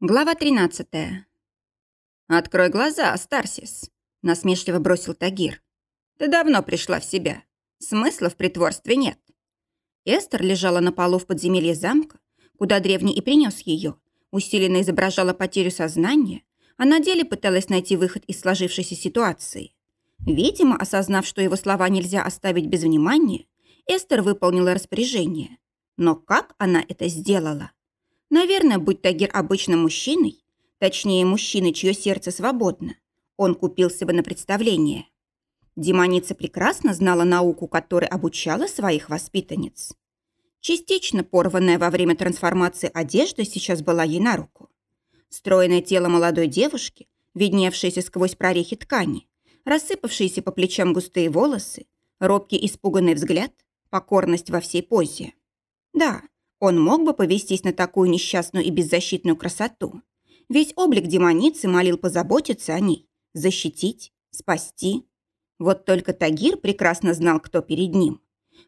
Глава 13. «Открой глаза, Астарсис», — насмешливо бросил Тагир. «Ты давно пришла в себя. Смысла в притворстве нет». Эстер лежала на полу в подземелье замка, куда древний и принес ее, усиленно изображала потерю сознания, а на деле пыталась найти выход из сложившейся ситуации. Видимо, осознав, что его слова нельзя оставить без внимания, Эстер выполнила распоряжение. Но как она это сделала? Наверное, будь Тагир обычным мужчиной, точнее, мужчиной, чье сердце свободно, он купился бы на представление. Демоница прекрасно знала науку, которой обучала своих воспитанниц. Частично порванная во время трансформации одежда сейчас была ей на руку. Стройное тело молодой девушки, видневшееся сквозь прорехи ткани, рассыпавшиеся по плечам густые волосы, робкий испуганный взгляд, покорность во всей позе. Да, он мог бы повестись на такую несчастную и беззащитную красоту. Весь облик демоницы молил позаботиться о ней, защитить, спасти. Вот только Тагир прекрасно знал, кто перед ним.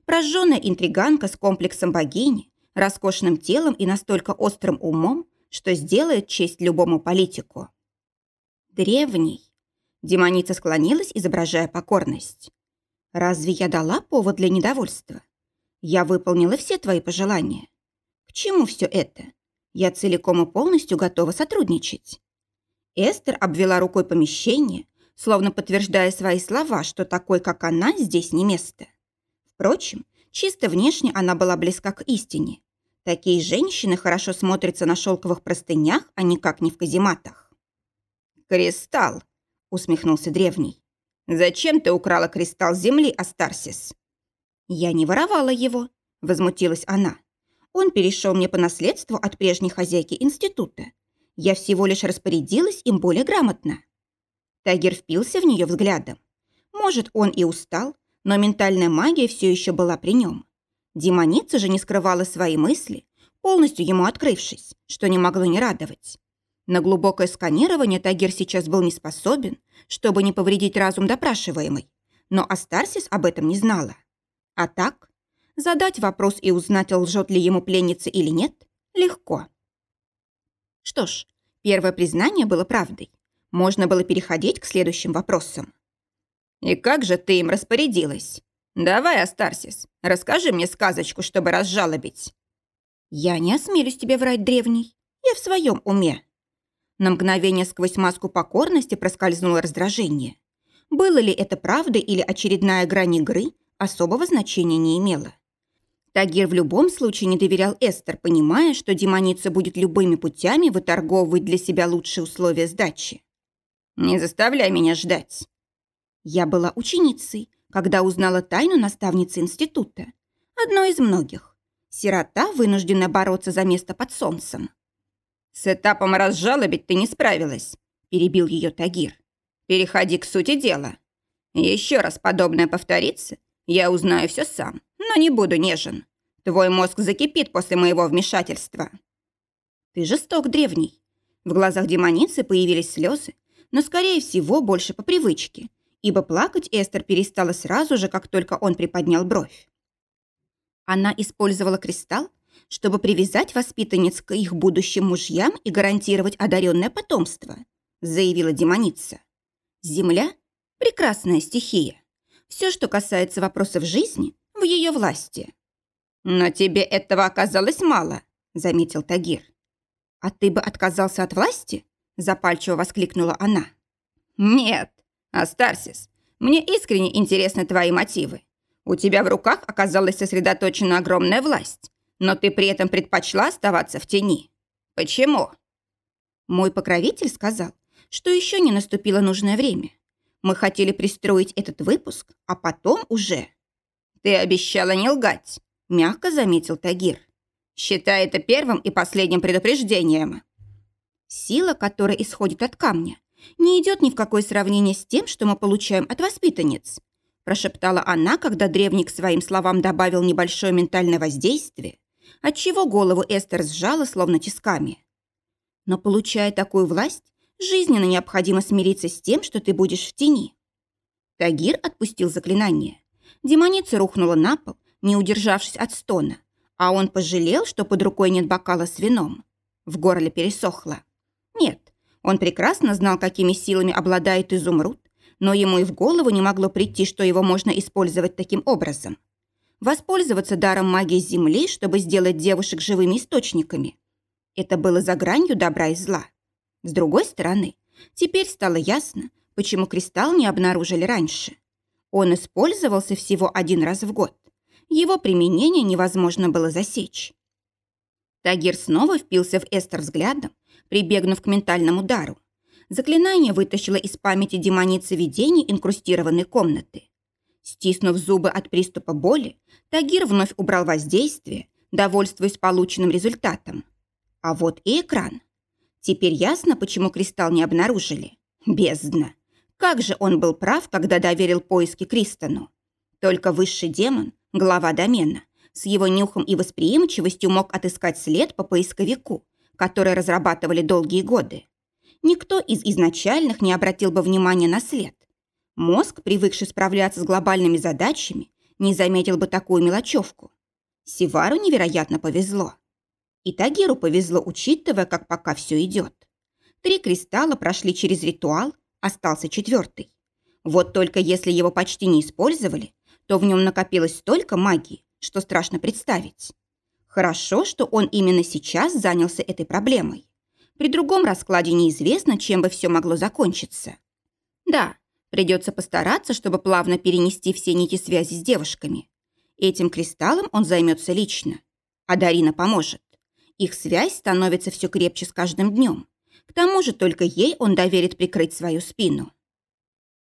Прожженная интриганка с комплексом богини, роскошным телом и настолько острым умом, что сделает честь любому политику. Древний. Демоница склонилась, изображая покорность. «Разве я дала повод для недовольства? Я выполнила все твои пожелания. К чему все это? Я целиком и полностью готова сотрудничать. Эстер обвела рукой помещение, словно подтверждая свои слова, что такой, как она, здесь не место. Впрочем, чисто внешне она была близка к истине. Такие женщины хорошо смотрятся на шелковых простынях, а никак не в казематах. «Кристалл!» — усмехнулся древний. «Зачем ты украла кристалл земли, Астарсис?» «Я не воровала его», — возмутилась она. Он перешел мне по наследству от прежней хозяйки института. Я всего лишь распорядилась им более грамотно. Тайгер впился в нее взглядом. Может, он и устал, но ментальная магия все еще была при нем. Демоница же не скрывала свои мысли, полностью ему открывшись, что не могло не радовать. На глубокое сканирование Тагир сейчас был не способен, чтобы не повредить разум допрашиваемой, но Астарсис об этом не знала. А так, Задать вопрос и узнать, лжет ли ему пленница или нет, легко. Что ж, первое признание было правдой. Можно было переходить к следующим вопросам. «И как же ты им распорядилась? Давай, Астарсис, расскажи мне сказочку, чтобы разжалобить». «Я не осмелюсь тебе врать, древний. Я в своем уме». На мгновение сквозь маску покорности проскользнуло раздражение. Было ли это правда или очередная грань игры, особого значения не имело. Тагир в любом случае не доверял Эстер, понимая, что демоница будет любыми путями выторговывать для себя лучшие условия сдачи. «Не заставляй меня ждать». Я была ученицей, когда узнала тайну наставницы института. Одной из многих. Сирота, вынуждена бороться за место под солнцем. «С этапом разжалобить ты не справилась», – перебил ее Тагир. «Переходи к сути дела. Еще раз подобное повторится, я узнаю все сам но не буду нежен. Твой мозг закипит после моего вмешательства». «Ты жесток, древний». В глазах демоницы появились слезы, но, скорее всего, больше по привычке, ибо плакать Эстер перестала сразу же, как только он приподнял бровь. Она использовала кристалл, чтобы привязать воспитанниц к их будущим мужьям и гарантировать одаренное потомство, заявила демоница. Земля – прекрасная стихия. Все, что касается вопросов жизни, в ее власти. «Но тебе этого оказалось мало», — заметил Тагир. «А ты бы отказался от власти?» — запальчиво воскликнула она. «Нет, Астарсис, мне искренне интересны твои мотивы. У тебя в руках оказалась сосредоточена огромная власть, но ты при этом предпочла оставаться в тени. Почему?» Мой покровитель сказал, что еще не наступило нужное время. Мы хотели пристроить этот выпуск, а потом уже... «Ты обещала не лгать», – мягко заметил Тагир. «Считай это первым и последним предупреждением». Сила, которая исходит от камня, не идет ни в какое сравнение с тем, что мы получаем от воспитанниц», прошептала она, когда древник своим словам добавил небольшое ментальное воздействие, отчего голову Эстер сжала словно тисками. «Но получая такую власть, жизненно необходимо смириться с тем, что ты будешь в тени». Тагир отпустил заклинание. Демоница рухнула на пол, не удержавшись от стона, а он пожалел, что под рукой нет бокала с вином. В горле пересохло. Он прекрасно знал, какими силами обладает изумруд, но ему и в голову не могло прийти, что его можно использовать таким образом. Воспользоваться даром магии Земли, чтобы сделать девушек живыми источниками. Это было за гранью добра и зла. С другой стороны, теперь стало ясно, почему кристалл не обнаружили раньше. Он использовался всего один раз в год. Его применение невозможно было засечь. Тагир снова впился в Эстер взглядом, прибегнув к ментальному дару. Заклинание вытащило из памяти демоницы видений инкрустированной комнаты. Стиснув зубы от приступа боли, Тагир вновь убрал воздействие, довольствуясь полученным результатом. А вот и экран. Теперь ясно, почему кристалл не обнаружили. Бездна. Как же он был прав, когда доверил поиски Кристону. Только высший демон, глава домена, с его нюхом и восприимчивостью мог отыскать след по поисковику, который разрабатывали долгие годы. Никто из изначальных не обратил бы внимания на след. Мозг, привыкший справляться с глобальными задачами, не заметил бы такую мелочевку. Сивару невероятно повезло. И Тагиру повезло, учитывая, как пока все идет. Три кристалла прошли через ритуал, остался четвертый. Вот только если его почти не использовали, то в нем накопилось столько магии, что страшно представить. Хорошо, что он именно сейчас занялся этой проблемой. При другом раскладе неизвестно, чем бы все могло закончиться. Да, придется постараться, чтобы плавно перенести все нити связи с девушками. Этим кристаллом он займется лично. А Дарина поможет. Их связь становится все крепче с каждым днем. К тому же только ей он доверит прикрыть свою спину.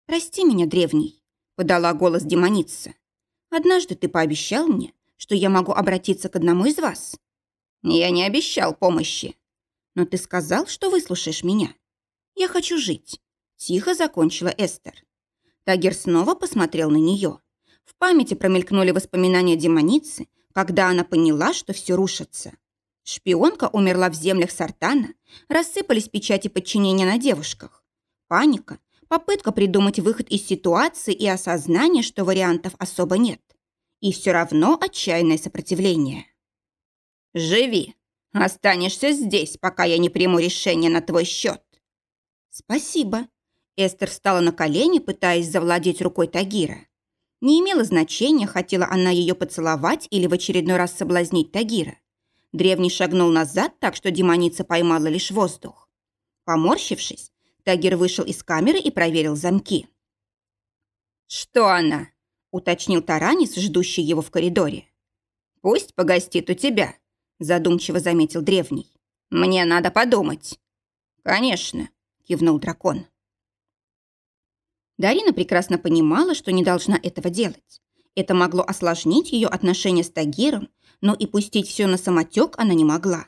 «Прости меня, древний», — подала голос демоница. Однажды ты пообещал мне, что я могу обратиться к одному из вас. Я не обещал помощи. Но ты сказал, что выслушаешь меня. Я хочу жить. Тихо закончила Эстер. Тагер снова посмотрел на нее. В памяти промелькнули воспоминания демоницы, когда она поняла, что все рушится. Шпионка умерла в землях Сартана, рассыпались печати подчинения на девушках. Паника, попытка придумать выход из ситуации и осознание, что вариантов особо нет. И все равно отчаянное сопротивление. «Живи. Останешься здесь, пока я не приму решение на твой счет». «Спасибо». Эстер встала на колени, пытаясь завладеть рукой Тагира. Не имело значения, хотела она ее поцеловать или в очередной раз соблазнить Тагира. Древний шагнул назад, так что демоница поймала лишь воздух. Поморщившись, Тагир вышел из камеры и проверил замки. «Что она?» – уточнил Таранис, ждущий его в коридоре. «Пусть погостит у тебя», – задумчиво заметил древний. «Мне надо подумать». «Конечно», – кивнул дракон. Дарина прекрасно понимала, что не должна этого делать. Это могло осложнить ее отношения с Тагиром, но и пустить все на самотек она не могла.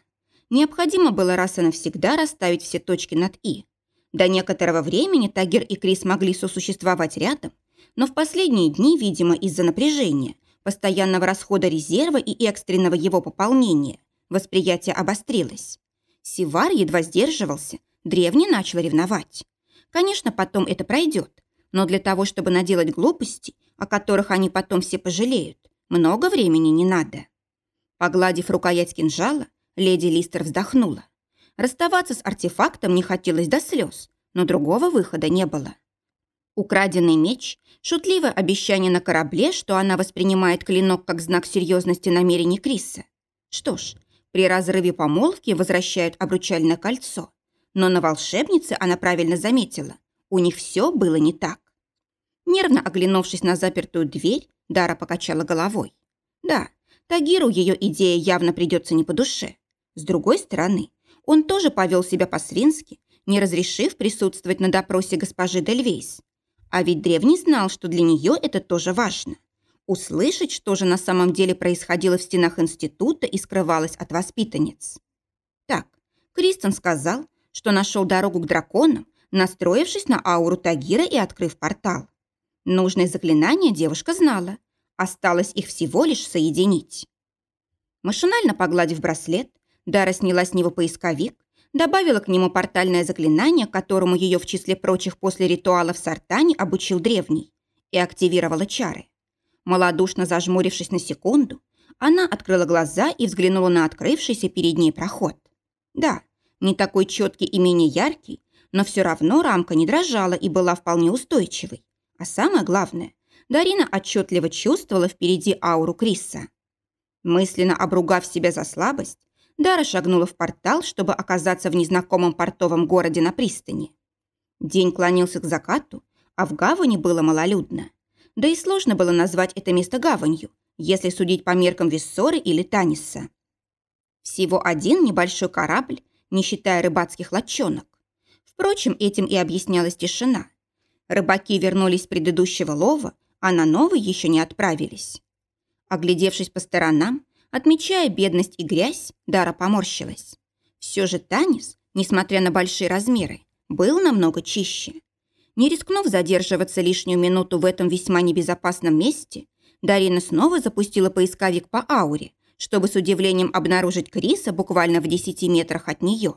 Необходимо было раз и навсегда расставить все точки над «и». До некоторого времени Тагер и Крис могли сосуществовать рядом, но в последние дни, видимо, из-за напряжения, постоянного расхода резерва и экстренного его пополнения, восприятие обострилось. Сивар едва сдерживался, древний начал ревновать. Конечно, потом это пройдет, но для того, чтобы наделать глупости, о которых они потом все пожалеют, много времени не надо. Погладив рукоять кинжала, леди Листер вздохнула. Расставаться с артефактом не хотелось до слез, но другого выхода не было. Украденный меч, шутливое обещание на корабле, что она воспринимает клинок как знак серьезности намерений Криса. Что ж, при разрыве помолвки возвращают обручальное кольцо. Но на волшебнице она правильно заметила, у них все было не так. Нервно оглянувшись на запертую дверь, Дара покачала головой. Да, Тагиру ее идея явно придется не по душе. С другой стороны, он тоже повел себя по-свински, не разрешив присутствовать на допросе госпожи Дельвейс. А ведь древний знал, что для нее это тоже важно. Услышать, что же на самом деле происходило в стенах института и скрывалось от воспитанниц. Так, Кристен сказал, что нашел дорогу к драконам, настроившись на ауру Тагира и открыв портал. Нужное заклинание девушка знала. Осталось их всего лишь соединить. Машинально погладив браслет, Дара сняла с него поисковик, добавила к нему портальное заклинание, которому ее в числе прочих после ритуала в Сартане обучил древний, и активировала чары. Молодушно зажмурившись на секунду, она открыла глаза и взглянула на открывшийся перед ней проход. Да, не такой четкий и менее яркий, но все равно рамка не дрожала и была вполне устойчивой. А самое главное, Дарина отчетливо чувствовала впереди ауру Криса. Мысленно обругав себя за слабость, Дара шагнула в портал, чтобы оказаться в незнакомом портовом городе на пристани. День клонился к закату, а в гавани было малолюдно. Да и сложно было назвать это место гаванью, если судить по меркам Виссоры или Таниса. Всего один небольшой корабль, не считая рыбацких лодчонок. Впрочем, этим и объяснялась тишина. Рыбаки вернулись с предыдущего лова, а на новый еще не отправились. Оглядевшись по сторонам, отмечая бедность и грязь, Дара поморщилась. Все же Танис, несмотря на большие размеры, был намного чище. Не рискнув задерживаться лишнюю минуту в этом весьма небезопасном месте, Дарина снова запустила поисковик по ауре, чтобы с удивлением обнаружить Криса буквально в десяти метрах от нее.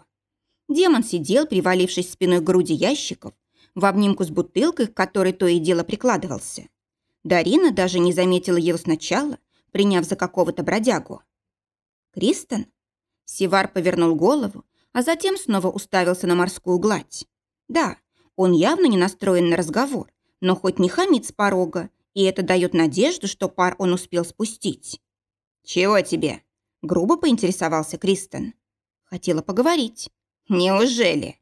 Демон сидел, привалившись спиной к груди ящиков, в обнимку с бутылкой, к которой то и дело прикладывался. Дарина даже не заметила его сначала, приняв за какого-то бродягу. «Кристен?» Сивар повернул голову, а затем снова уставился на морскую гладь. Да, он явно не настроен на разговор, но хоть не хамит с порога, и это дает надежду, что пар он успел спустить. «Чего тебе?» – грубо поинтересовался Кристен. Хотела поговорить. «Неужели?»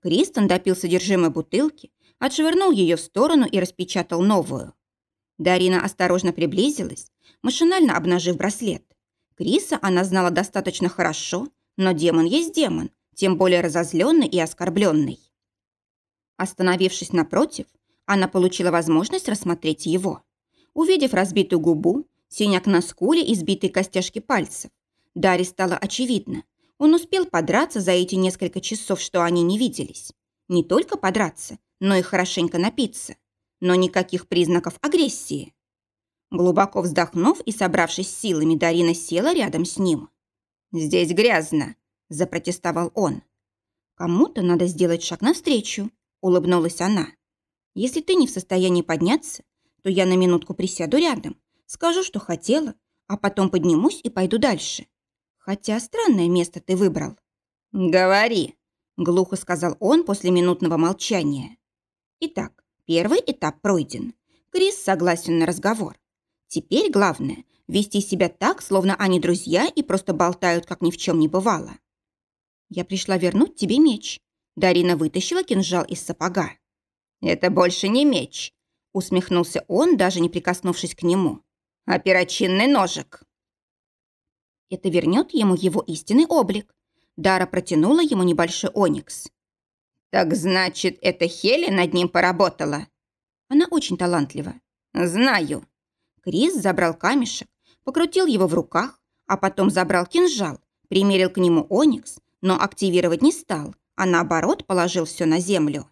Кристен допил содержимое бутылки, отшвырнул ее в сторону и распечатал новую. Дарина осторожно приблизилась, машинально обнажив браслет. Криса она знала достаточно хорошо, но демон есть демон, тем более разозленный и оскорбленный. Остановившись напротив, она получила возможность рассмотреть его. Увидев разбитую губу, синяк на скуле и сбитые костяшки пальцев, Даре стало очевидно. Он успел подраться за эти несколько часов, что они не виделись. Не только подраться, но и хорошенько напиться. Но никаких признаков агрессии. Глубоко вздохнув и собравшись силами, Дарина села рядом с ним. «Здесь грязно», – запротестовал он. «Кому-то надо сделать шаг навстречу», – улыбнулась она. «Если ты не в состоянии подняться, то я на минутку присяду рядом, скажу, что хотела, а потом поднимусь и пойду дальше. Хотя странное место ты выбрал». «Говори», – глухо сказал он после минутного молчания. Итак, первый этап пройден. Крис согласен на разговор. Теперь главное – вести себя так, словно они друзья и просто болтают, как ни в чем не бывало. «Я пришла вернуть тебе меч». Дарина вытащила кинжал из сапога. «Это больше не меч», – усмехнулся он, даже не прикоснувшись к нему. «А перочинный ножик». Это вернет ему его истинный облик. Дара протянула ему небольшой оникс. «Так значит, это Хели над ним поработала?» Она очень талантлива. «Знаю», Крис забрал камешек, покрутил его в руках, а потом забрал кинжал, примерил к нему оникс, но активировать не стал, а наоборот положил все на землю.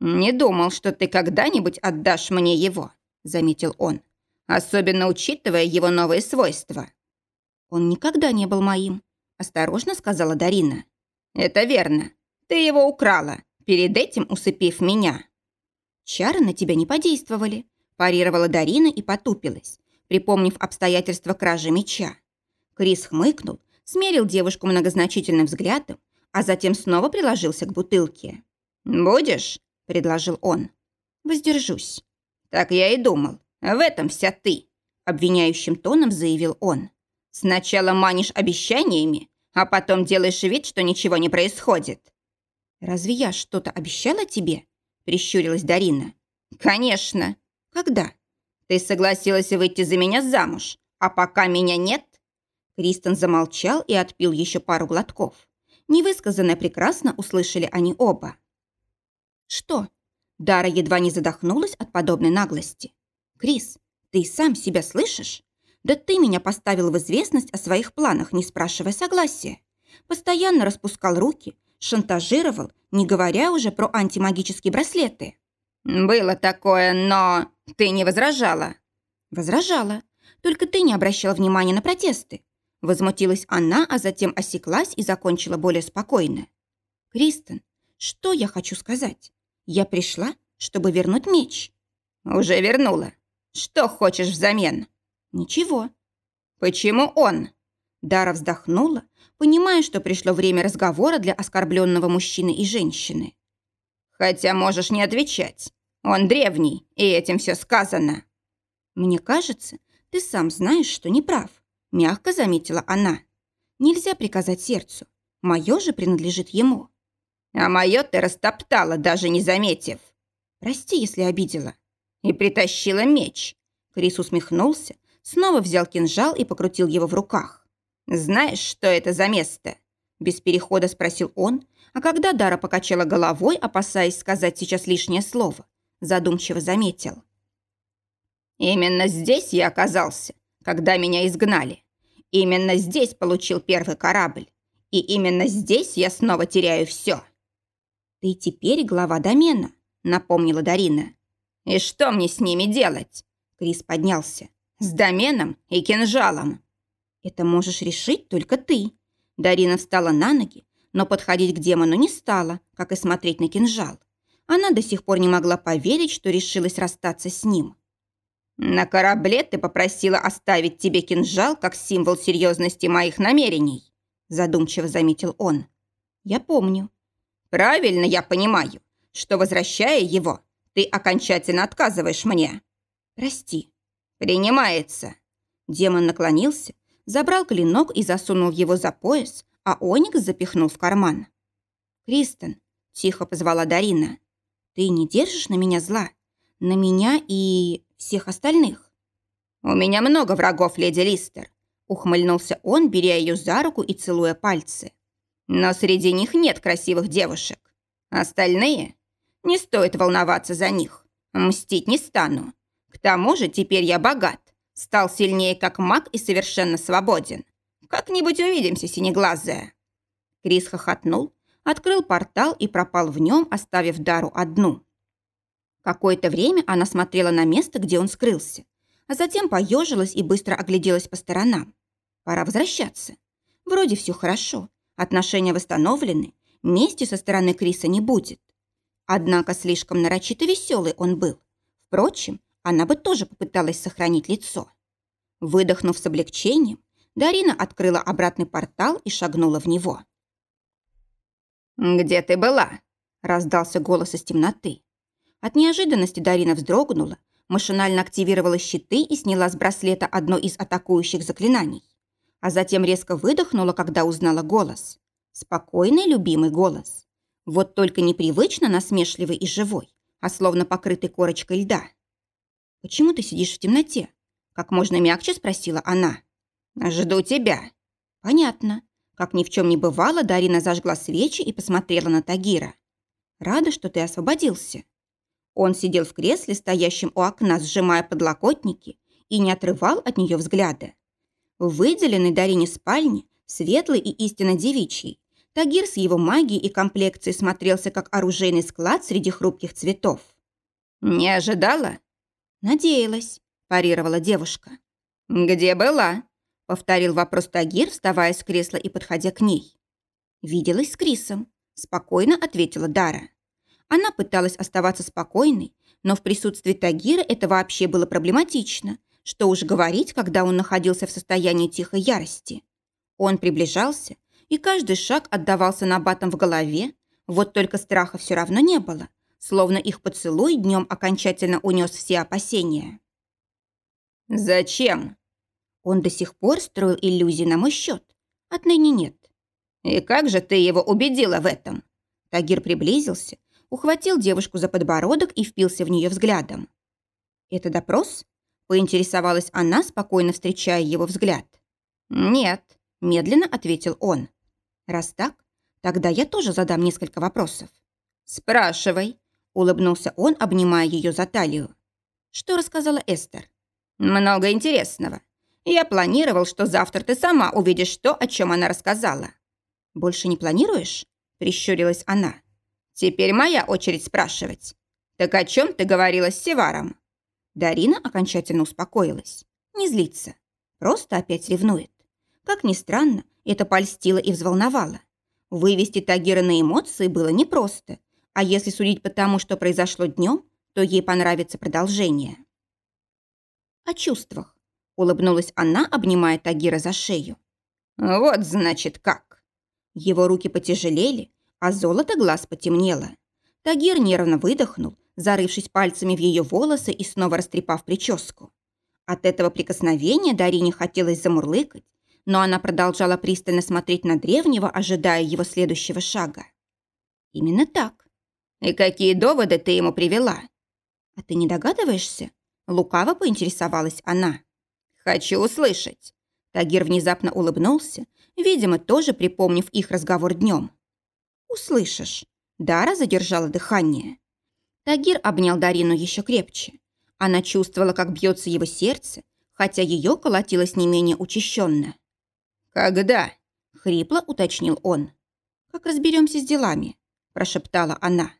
«Не думал, что ты когда-нибудь отдашь мне его», — заметил он, «особенно учитывая его новые свойства». «Он никогда не был моим», — осторожно сказала Дарина. «Это верно. Ты его украла, перед этим усыпив меня». «Чары на тебя не подействовали парировала Дарина и потупилась, припомнив обстоятельства кражи меча. Крис хмыкнул, смерил девушку многозначительным взглядом, а затем снова приложился к бутылке. «Будешь?» – предложил он. «Воздержусь». «Так я и думал. В этом вся ты», – обвиняющим тоном заявил он. «Сначала манишь обещаниями, а потом делаешь вид, что ничего не происходит». «Разве я что-то обещала тебе?» – прищурилась Дарина. «Конечно», «Когда?» «Ты согласилась выйти за меня замуж, а пока меня нет?» Кристен замолчал и отпил еще пару глотков. Невысказанное прекрасно услышали они оба. «Что?» Дара едва не задохнулась от подобной наглости. «Крис, ты сам себя слышишь? Да ты меня поставил в известность о своих планах, не спрашивая согласия. Постоянно распускал руки, шантажировал, не говоря уже про антимагические браслеты». «Было такое, но ты не возражала?» «Возражала. Только ты не обращала внимания на протесты». Возмутилась она, а затем осеклась и закончила более спокойно. «Кристен, что я хочу сказать? Я пришла, чтобы вернуть меч». «Уже вернула. Что хочешь взамен?» «Ничего». «Почему он?» Дара вздохнула, понимая, что пришло время разговора для оскорбленного мужчины и женщины. Хотя можешь не отвечать. Он древний, и этим все сказано. Мне кажется, ты сам знаешь, что не прав, мягко заметила она. Нельзя приказать сердцу. Мое же принадлежит ему. А мое ты растоптала, даже не заметив. Прости, если обидела. И притащила меч. Крис усмехнулся, снова взял кинжал и покрутил его в руках. «Знаешь, что это за место?» Без перехода спросил он, а когда Дара покачала головой, опасаясь сказать сейчас лишнее слово, задумчиво заметил. «Именно здесь я оказался, когда меня изгнали. Именно здесь получил первый корабль. И именно здесь я снова теряю все». «Ты теперь глава домена», — напомнила Дарина. «И что мне с ними делать?» Крис поднялся. «С доменом и кинжалом». «Это можешь решить только ты». Дарина встала на ноги, но подходить к демону не стала, как и смотреть на кинжал. Она до сих пор не могла поверить, что решилась расстаться с ним. «На корабле ты попросила оставить тебе кинжал как символ серьезности моих намерений», задумчиво заметил он. «Я помню». «Правильно я понимаю, что, возвращая его, ты окончательно отказываешь мне». «Прости». «Принимается». Демон наклонился, забрал клинок и засунул его за пояс, а Оникс запихнул в карман. «Кристен», — тихо позвала Дарина, — «ты не держишь на меня зла? На меня и всех остальных?» «У меня много врагов, леди Листер», — ухмыльнулся он, беря ее за руку и целуя пальцы. «Но среди них нет красивых девушек. Остальные? Не стоит волноваться за них. Мстить не стану. К тому же теперь я богат, стал сильнее как маг и совершенно свободен. Как-нибудь увидимся, синеглазая». Крис хохотнул, открыл портал и пропал в нем, оставив Дару одну. Какое-то время она смотрела на место, где он скрылся, а затем поежилась и быстро огляделась по сторонам. Пора возвращаться. Вроде все хорошо, отношения восстановлены, мести со стороны Криса не будет. Однако слишком нарочито веселый он был. Впрочем, она бы тоже попыталась сохранить лицо. Выдохнув с облегчением, Дарина открыла обратный портал и шагнула в него. «Где ты была?» – раздался голос из темноты. От неожиданности Дарина вздрогнула, машинально активировала щиты и сняла с браслета одно из атакующих заклинаний. А затем резко выдохнула, когда узнала голос. Спокойный, любимый голос. Вот только непривычно насмешливый и живой, а словно покрытый корочкой льда. «Почему ты сидишь в темноте?» Как можно мягче спросила она. «Жду тебя». «Понятно». Как ни в чем не бывало, Дарина зажгла свечи и посмотрела на Тагира. «Рада, что ты освободился». Он сидел в кресле, стоящем у окна, сжимая подлокотники, и не отрывал от нее взгляда. В выделенной Дарине спальне, светлой и истинно девичьей, Тагир с его магией и комплекцией смотрелся как оружейный склад среди хрупких цветов. «Не ожидала?» «Надеялась», – парировала девушка. «Где была?» Повторил вопрос Тагир, вставая с кресла и подходя к ней. «Виделась с Крисом», – спокойно ответила Дара. Она пыталась оставаться спокойной, но в присутствии Тагира это вообще было проблематично. Что уж говорить, когда он находился в состоянии тихой ярости. Он приближался, и каждый шаг отдавался набатом в голове, вот только страха все равно не было, словно их поцелуй днем окончательно унес все опасения. «Зачем?» Он до сих пор строил иллюзии на мой счет. Отныне нет. «И как же ты его убедила в этом?» Тагир приблизился, ухватил девушку за подбородок и впился в нее взглядом. «Это допрос?» – поинтересовалась она, спокойно встречая его взгляд. «Нет», – медленно ответил он. «Раз так, тогда я тоже задам несколько вопросов». «Спрашивай», – улыбнулся он, обнимая ее за талию. Что рассказала Эстер? «Много интересного. Я планировал, что завтра ты сама увидишь то, о чем она рассказала». «Больше не планируешь?» – прищурилась она. «Теперь моя очередь спрашивать. Так о чем ты говорила с Севаром?» Дарина окончательно успокоилась. Не злится. Просто опять ревнует. Как ни странно, это польстило и взволновало. Вывести Тагира на эмоции было непросто, а если судить по тому, что произошло днем, то ей понравится продолжение. О чувствах. Улыбнулась она, обнимая Тагира за шею. Вот значит как. Его руки потяжелели, а золото глаз потемнело. Тагир нервно выдохнул, зарывшись пальцами в ее волосы и снова растрепав прическу. От этого прикосновения Дарине хотелось замурлыкать, но она продолжала пристально смотреть на древнего, ожидая его следующего шага. Именно так. И какие доводы ты ему привела? А ты не догадываешься? Лукаво поинтересовалась она. Хочу услышать. Тагир внезапно улыбнулся, видимо, тоже припомнив их разговор днем. «Услышишь». Дара задержала дыхание. Тагир обнял Дарину еще крепче. Она чувствовала, как бьется его сердце, хотя ее колотилось не менее учащенно. «Когда?» — хрипло уточнил он. «Как разберемся с делами?» — прошептала она.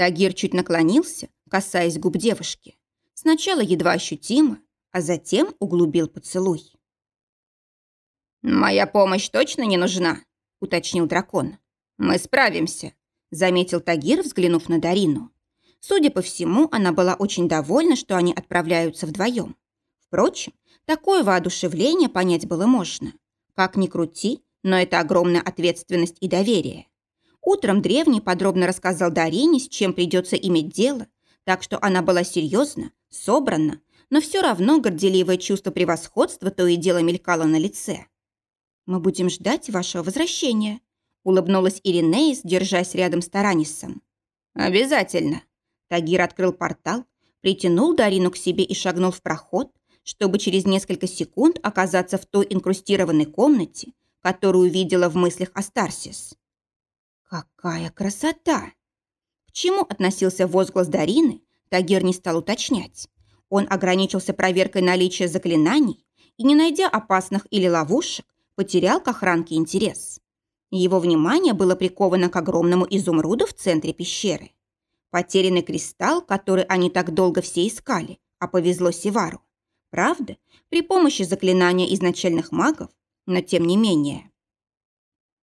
Тагир чуть наклонился, касаясь губ девушки. Сначала едва ощутимо, а затем углубил поцелуй. «Моя помощь точно не нужна?» — уточнил дракон. «Мы справимся», — заметил Тагир, взглянув на Дарину. Судя по всему, она была очень довольна, что они отправляются вдвоем. Впрочем, такое воодушевление понять было можно. Как ни крути, но это огромная ответственность и доверие. Утром древний подробно рассказал Дарине, с чем придется иметь дело, так что она была серьезна, собрана, но все равно горделивое чувство превосходства то и дело мелькало на лице. «Мы будем ждать вашего возвращения», — улыбнулась Иринеис, держась рядом с Таранисом. «Обязательно». Тагир открыл портал, притянул Дарину к себе и шагнул в проход, чтобы через несколько секунд оказаться в той инкрустированной комнате, которую видела в мыслях Астарсис. «Какая красота!» К чему относился возглас Дарины, Тагир не стал уточнять. Он ограничился проверкой наличия заклинаний и, не найдя опасных или ловушек, потерял к охранке интерес. Его внимание было приковано к огромному изумруду в центре пещеры. Потерянный кристалл, который они так долго все искали, а повезло Севару. Правда, при помощи заклинания изначальных магов, но тем не менее.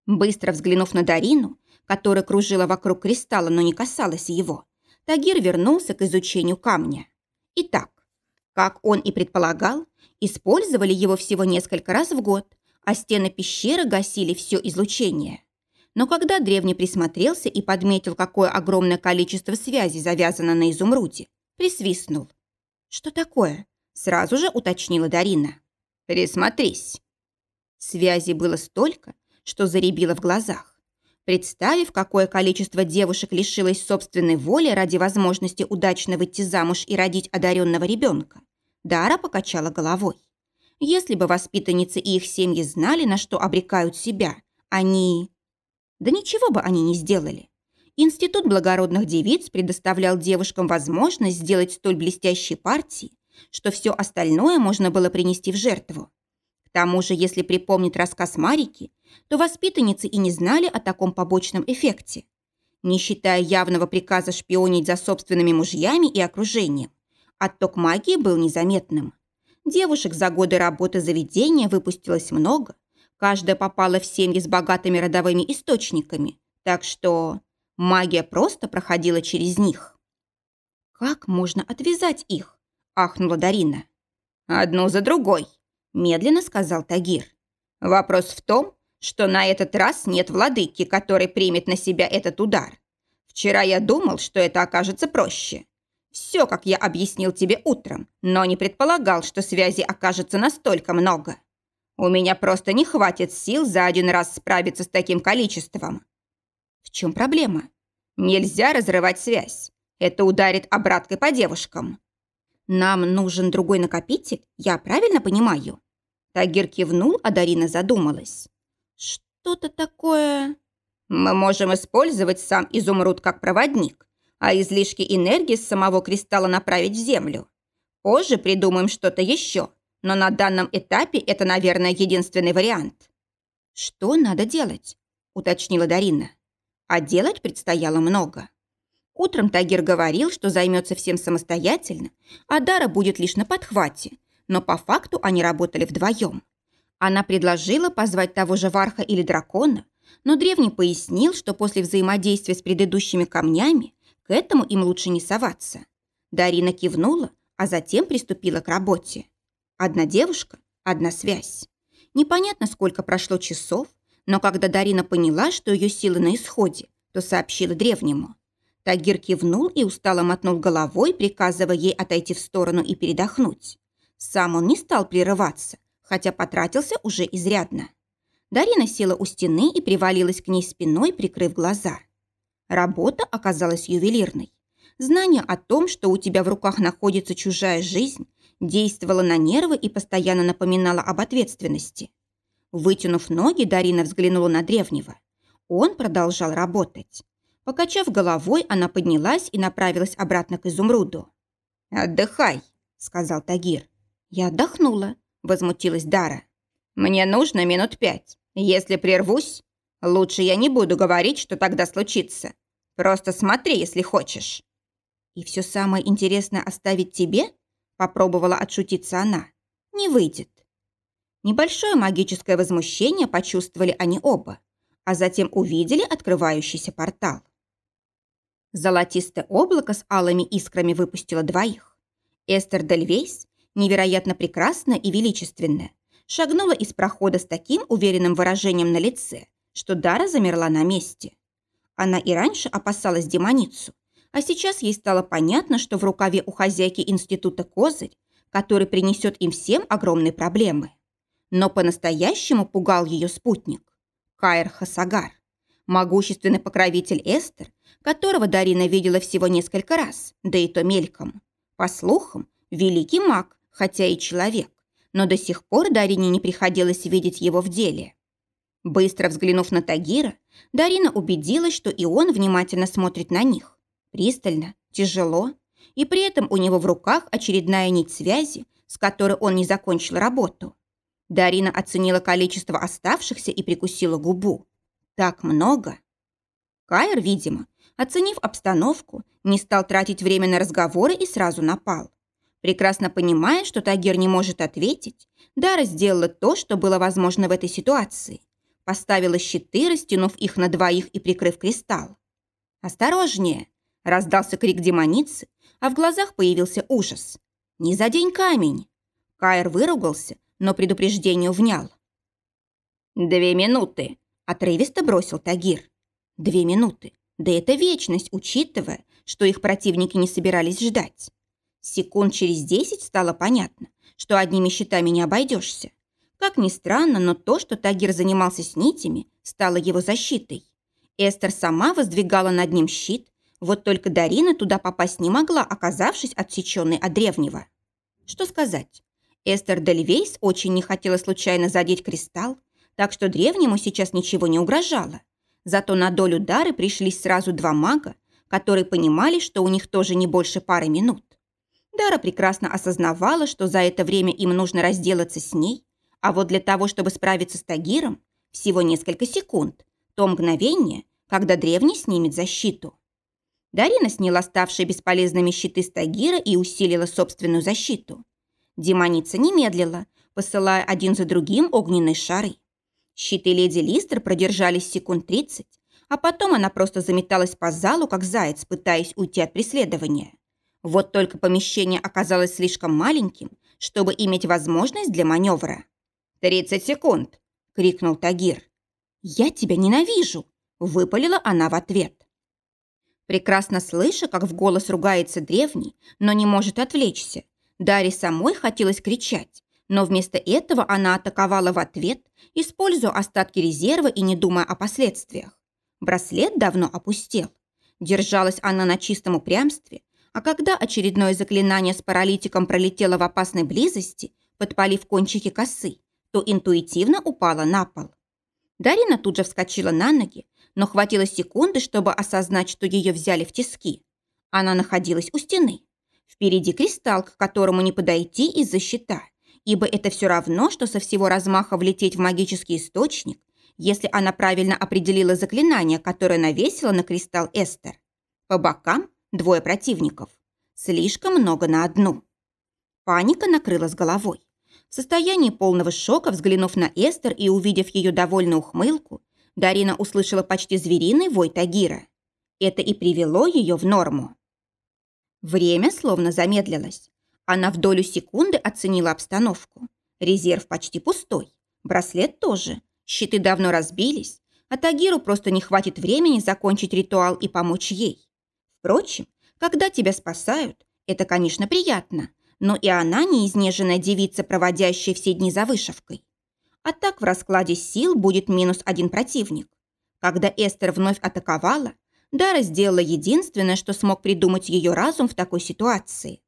Быстро взглянув на Дарину, которая кружила вокруг кристалла, но не касалась его, Тагир вернулся к изучению камня. Итак, как он и предполагал, использовали его всего несколько раз в год, а стены пещеры гасили все излучение. Но когда древний присмотрелся и подметил, какое огромное количество связей завязано на изумруде, присвистнул. «Что такое?» – сразу же уточнила Дарина. «Присмотрись». Связей было столько, что заребило в глазах. Представив, какое количество девушек лишилось собственной воли ради возможности удачно выйти замуж и родить одаренного ребенка, Дара покачала головой. Если бы воспитанницы и их семьи знали, на что обрекают себя, они... Да ничего бы они не сделали. Институт благородных девиц предоставлял девушкам возможность сделать столь блестящие партии, что все остальное можно было принести в жертву. Тому же, если припомнить рассказ Марики, то воспитанницы и не знали о таком побочном эффекте. Не считая явного приказа шпионить за собственными мужьями и окружением, отток магии был незаметным. Девушек за годы работы заведения выпустилось много. Каждая попала в семьи с богатыми родовыми источниками. Так что магия просто проходила через них. «Как можно отвязать их?» – ахнула Дарина. «Одну за другой», – медленно сказал Тагир. «Вопрос в том, что на этот раз нет владыки, который примет на себя этот удар. Вчера я думал, что это окажется проще. Все, как я объяснил тебе утром, но не предполагал, что связи окажется настолько много. У меня просто не хватит сил за один раз справиться с таким количеством. В чем проблема? Нельзя разрывать связь. Это ударит обраткой по девушкам. Нам нужен другой накопитель, я правильно понимаю? Тагир кивнул, а Дарина задумалась. Что-то такое... Мы можем использовать сам изумруд как проводник а излишки энергии с самого кристалла направить в землю. Позже придумаем что-то еще, но на данном этапе это, наверное, единственный вариант. «Что надо делать?» – уточнила Дарина. А делать предстояло много. Утром Тагир говорил, что займется всем самостоятельно, а Дара будет лишь на подхвате, но по факту они работали вдвоем. Она предложила позвать того же Варха или Дракона, но Древний пояснил, что после взаимодействия с предыдущими камнями к этому им лучше не соваться. Дарина кивнула, а затем приступила к работе. Одна девушка, одна связь. Непонятно, сколько прошло часов, но когда Дарина поняла, что ее силы на исходе, то сообщила древнему. Тагир кивнул и устало мотнул головой, приказывая ей отойти в сторону и передохнуть. Сам он не стал прерываться, хотя потратился уже изрядно. Дарина села у стены и привалилась к ней спиной, прикрыв глаза. Работа оказалась ювелирной. Знание о том, что у тебя в руках находится чужая жизнь, действовало на нервы и постоянно напоминало об ответственности. Вытянув ноги, Дарина взглянула на древнего. Он продолжал работать. Покачав головой, она поднялась и направилась обратно к изумруду. «Отдыхай», — сказал Тагир. «Я отдохнула», — возмутилась Дара. «Мне нужно минут пять. Если прервусь, лучше я не буду говорить, что тогда случится. Просто смотри, если хочешь». «И все самое интересное оставить тебе?» Попробовала отшутиться она. «Не выйдет». Небольшое магическое возмущение почувствовали они оба, а затем увидели открывающийся портал. Золотистое облако с алыми искрами выпустило двоих. Эстер Дельвейс, невероятно прекрасная и величественная, шагнула из прохода с таким уверенным выражением на лице, что Дара замерла на месте. Она и раньше опасалась демоницу, а сейчас ей стало понятно, что в рукаве у хозяйки института козырь, который принесет им всем огромные проблемы. Но по-настоящему пугал ее спутник – Каэр Хасагар, могущественный покровитель Эстер, которого Дарина видела всего несколько раз, да и то мельком. По слухам, великий маг, хотя и человек но до сих пор Дарине не приходилось видеть его в деле. Быстро взглянув на Тагира, Дарина убедилась, что и он внимательно смотрит на них. Пристально, тяжело, и при этом у него в руках очередная нить связи, с которой он не закончил работу. Дарина оценила количество оставшихся и прикусила губу. Так много. Кайр, видимо, оценив обстановку, не стал тратить время на разговоры и сразу напал. Прекрасно понимая, что Тагир не может ответить, Дара сделала то, что было возможно в этой ситуации. Поставила щиты, растянув их на двоих и прикрыв кристалл. «Осторожнее!» – раздался крик демоницы, а в глазах появился ужас. «Не задень камень!» Каир выругался, но предупреждению внял. «Две минуты!» – отрывисто бросил Тагир. «Две минуты! Да это вечность, учитывая, что их противники не собирались ждать. Секунд через десять стало понятно, что одними щитами не обойдешься. Как ни странно, но то, что Тагир занимался с нитями, стало его защитой. Эстер сама воздвигала над ним щит, вот только Дарина туда попасть не могла, оказавшись отсеченной от древнего. Что сказать? Эстер Дельвейс очень не хотела случайно задеть кристалл, так что древнему сейчас ничего не угрожало. Зато на долю Дары пришлись сразу два мага, которые понимали, что у них тоже не больше пары минут. Дара прекрасно осознавала, что за это время им нужно разделаться с ней, а вот для того, чтобы справиться с Тагиром, всего несколько секунд, то мгновение, когда древний снимет защиту. Дарина сняла ставшие бесполезными щиты с Тагира и усилила собственную защиту. Демоница не медлила, посылая один за другим огненные шары. Щиты леди Листер продержались секунд 30, а потом она просто заметалась по залу, как заяц, пытаясь уйти от преследования. Вот только помещение оказалось слишком маленьким, чтобы иметь возможность для маневра. «Тридцать секунд!» – крикнул Тагир. «Я тебя ненавижу!» – выпалила она в ответ. Прекрасно слыша, как в голос ругается древний, но не может отвлечься, Даре самой хотелось кричать, но вместо этого она атаковала в ответ, используя остатки резерва и не думая о последствиях. Браслет давно опустел. Держалась она на чистом упрямстве, а когда очередное заклинание с паралитиком пролетело в опасной близости, подпалив кончики косы, то интуитивно упала на пол. Дарина тут же вскочила на ноги, но хватило секунды, чтобы осознать, что ее взяли в тиски. Она находилась у стены. Впереди кристалл, к которому не подойти из-за щита, ибо это все равно, что со всего размаха влететь в магический источник, если она правильно определила заклинание, которое навесила на кристалл Эстер. По бокам Двое противников. Слишком много на одну. Паника накрыла с головой. В состоянии полного шока, взглянув на Эстер и увидев ее довольную ухмылку, Дарина услышала почти звериный вой Тагира. Это и привело ее в норму. Время словно замедлилось. Она в долю секунды оценила обстановку. Резерв почти пустой. Браслет тоже. Щиты давно разбились. А Тагиру просто не хватит времени закончить ритуал и помочь ей Впрочем, когда тебя спасают, это, конечно, приятно, но и она не изнеженная девица, проводящая все дни за вышивкой. А так в раскладе сил будет минус один противник. Когда Эстер вновь атаковала, Дара сделала единственное, что смог придумать ее разум в такой ситуации.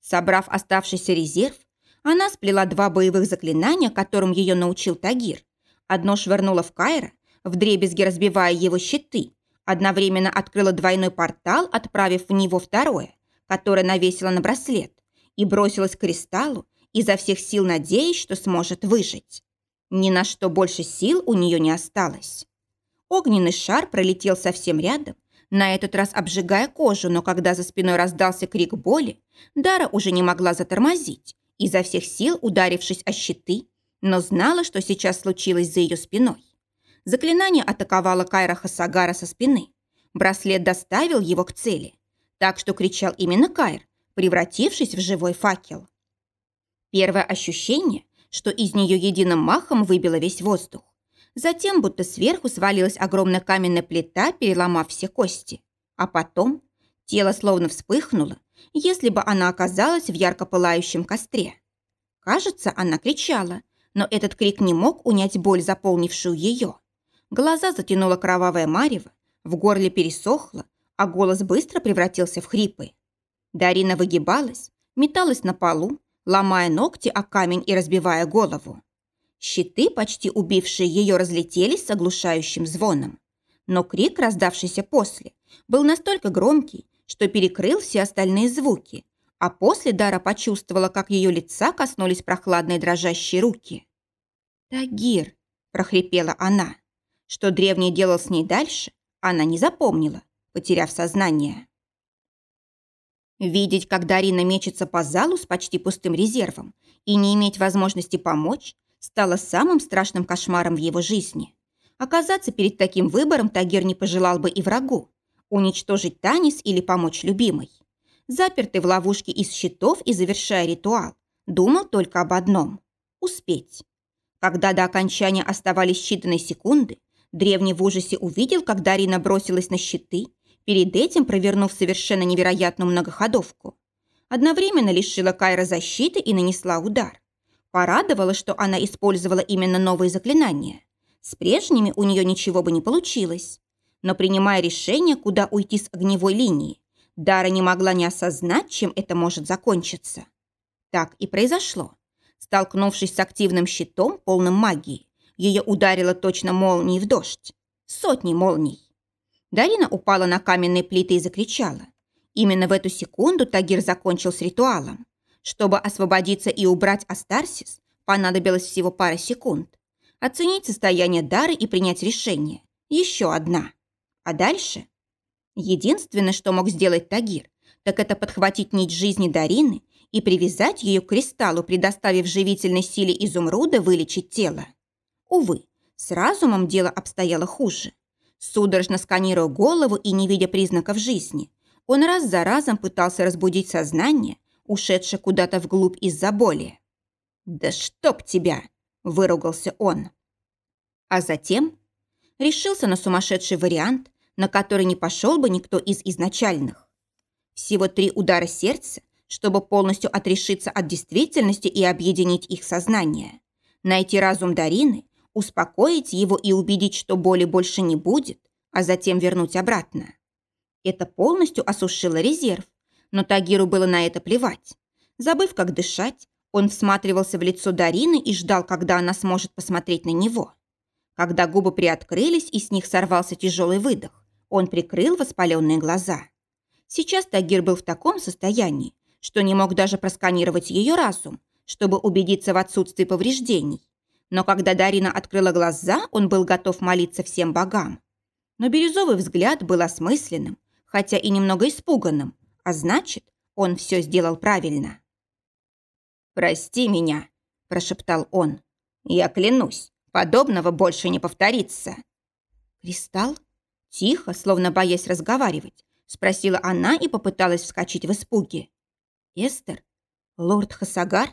Собрав оставшийся резерв, она сплела два боевых заклинания, которым ее научил Тагир. Одно швырнула в Кайра, вдребезги разбивая его щиты, одновременно открыла двойной портал, отправив в него второе, которое навесила на браслет, и бросилась к кристаллу, изо всех сил надеясь, что сможет выжить. Ни на что больше сил у нее не осталось. Огненный шар пролетел совсем рядом, на этот раз обжигая кожу, но когда за спиной раздался крик боли, Дара уже не могла затормозить, изо всех сил ударившись о щиты, но знала, что сейчас случилось за ее спиной. Заклинание атаковало Кайра Хасагара со спины. Браслет доставил его к цели. Так что кричал именно Кайр, превратившись в живой факел. Первое ощущение, что из нее единым махом выбило весь воздух. Затем будто сверху свалилась огромная каменная плита, переломав все кости. А потом тело словно вспыхнуло, если бы она оказалась в ярко пылающем костре. Кажется, она кричала, но этот крик не мог унять боль, заполнившую ее. Глаза затянуло кровавое марево, в горле пересохло, а голос быстро превратился в хрипы. Дарина выгибалась, металась на полу, ломая ногти о камень и разбивая голову. Щиты, почти убившие ее, разлетелись с оглушающим звоном. Но крик, раздавшийся после, был настолько громкий, что перекрыл все остальные звуки, а после Дара почувствовала, как ее лица коснулись прохладные дрожащие руки. «Тагир!» – прохрипела она. Что древний делал с ней дальше, она не запомнила, потеряв сознание. Видеть, как Дарина мечется по залу с почти пустым резервом и не иметь возможности помочь, стало самым страшным кошмаром в его жизни. Оказаться перед таким выбором Тагир не пожелал бы и врагу. Уничтожить Танис или помочь любимой. Запертый в ловушке из щитов и завершая ритуал, думал только об одном – успеть. Когда до окончания оставались считанные секунды, древний в ужасе увидел, как Дарина бросилась на щиты, перед этим провернув совершенно невероятную многоходовку. Одновременно лишила Кайра защиты и нанесла удар. Порадовало, что она использовала именно новые заклинания. С прежними у нее ничего бы не получилось. Но принимая решение, куда уйти с огневой линии, Дара не могла не осознать, чем это может закончиться. Так и произошло. Столкнувшись с активным щитом, полным магии, ее ударило точно молнией в дождь. Сотни молний. Дарина упала на каменные плиты и закричала. Именно в эту секунду Тагир закончил с ритуалом. Чтобы освободиться и убрать Астарсис, понадобилось всего пара секунд. Оценить состояние Дары и принять решение. Еще одна. А дальше? Единственное, что мог сделать Тагир, так это подхватить нить жизни Дарины и привязать ее к кристаллу, предоставив живительной силе изумруда вылечить тело. Увы, с разумом дело обстояло хуже. Судорожно сканируя голову и не видя признаков жизни, он раз за разом пытался разбудить сознание, ушедшее куда-то вглубь из-за боли. «Да чтоб тебя!» – выругался он. А затем решился на сумасшедший вариант, на который не пошел бы никто из изначальных. Всего три удара сердца, чтобы полностью отрешиться от действительности и объединить их сознание. Найти разум Дарины, успокоить его и убедить, что боли больше не будет, а затем вернуть обратно. Это полностью осушило резерв, но Тагиру было на это плевать. Забыв, как дышать, он всматривался в лицо Дарины и ждал, когда она сможет посмотреть на него. Когда губы приоткрылись и с них сорвался тяжелый выдох, он прикрыл воспаленные глаза. Сейчас Тагир был в таком состоянии, что не мог даже просканировать ее разум, чтобы убедиться в отсутствии повреждений. Но когда Дарина открыла глаза, он был готов молиться всем богам. Но бирюзовый взгляд был осмысленным, хотя и немного испуганным, а значит, он все сделал правильно. «Прости меня», – прошептал он. «Я клянусь, подобного больше не повторится». «Кристалл?» Тихо, словно боясь разговаривать, спросила она и попыталась вскочить в испуге. «Эстер? Лорд Хасагар?»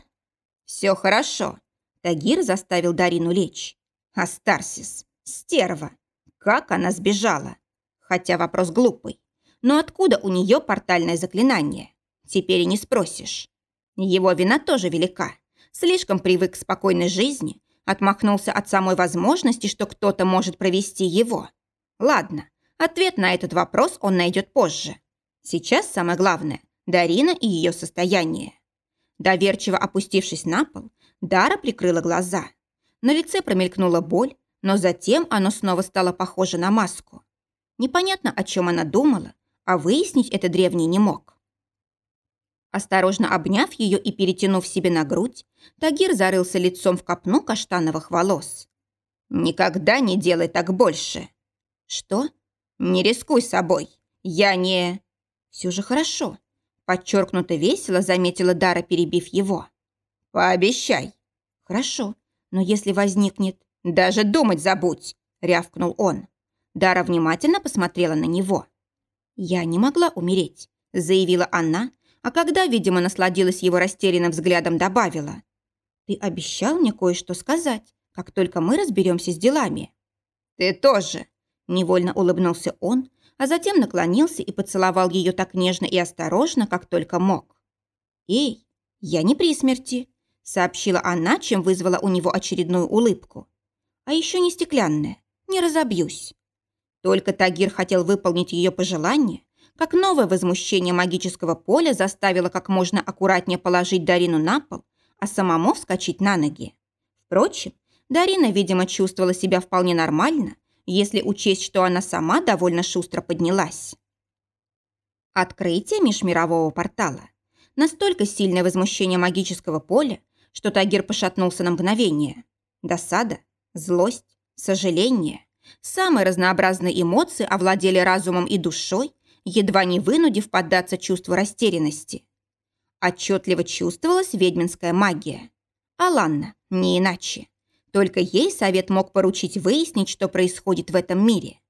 «Все хорошо», Тагир заставил Дарину лечь. Астарсис, стерва. Как она сбежала? Хотя вопрос глупый. Но откуда у нее портальное заклинание? Теперь и не спросишь. Его вина тоже велика. Слишком привык к спокойной жизни, отмахнулся от самой возможности, что кто-то может провести его. Ладно, ответ на этот вопрос он найдет позже. Сейчас самое главное – Дарина и ее состояние. Доверчиво опустившись на пол, Дара прикрыла глаза. На лице промелькнула боль, но затем оно снова стало похоже на маску. Непонятно, о чем она думала, а выяснить это древний не мог. Осторожно обняв ее и перетянув себе на грудь, Тагир зарылся лицом в копну каштановых волос. «Никогда не делай так больше!» «Что?» «Не рискуй собой! Я не...» «Все же хорошо!» Подчеркнуто весело заметила Дара, перебив его. «Пообещай!» «Хорошо, но если возникнет...» «Даже думать забудь!» — рявкнул он. Дара внимательно посмотрела на него. «Я не могла умереть», — заявила она, а когда, видимо, насладилась его растерянным взглядом, добавила. «Ты обещал мне кое-что сказать, как только мы разберемся с делами». «Ты тоже!» – невольно улыбнулся он, а затем наклонился и поцеловал ее так нежно и осторожно, как только мог. «Эй, я не при смерти», – сообщила она, чем вызвала у него очередную улыбку. «А еще не стеклянная, не разобьюсь». Только Тагир хотел выполнить ее пожелание, как новое возмущение магического поля заставило как можно аккуратнее положить Дарину на пол, а самому вскочить на ноги. Впрочем, Дарина, видимо, чувствовала себя вполне нормально, если учесть, что она сама довольно шустро поднялась. Открытие межмирового портала. Настолько сильное возмущение магического поля, что Тагир пошатнулся на мгновение. Досада, злость, сожаление. Самые разнообразные эмоции овладели разумом и душой, едва не вынудив поддаться чувству растерянности. Отчетливо чувствовалась ведьминская магия. Аланна, не иначе. Только ей совет мог поручить выяснить, что происходит в этом мире.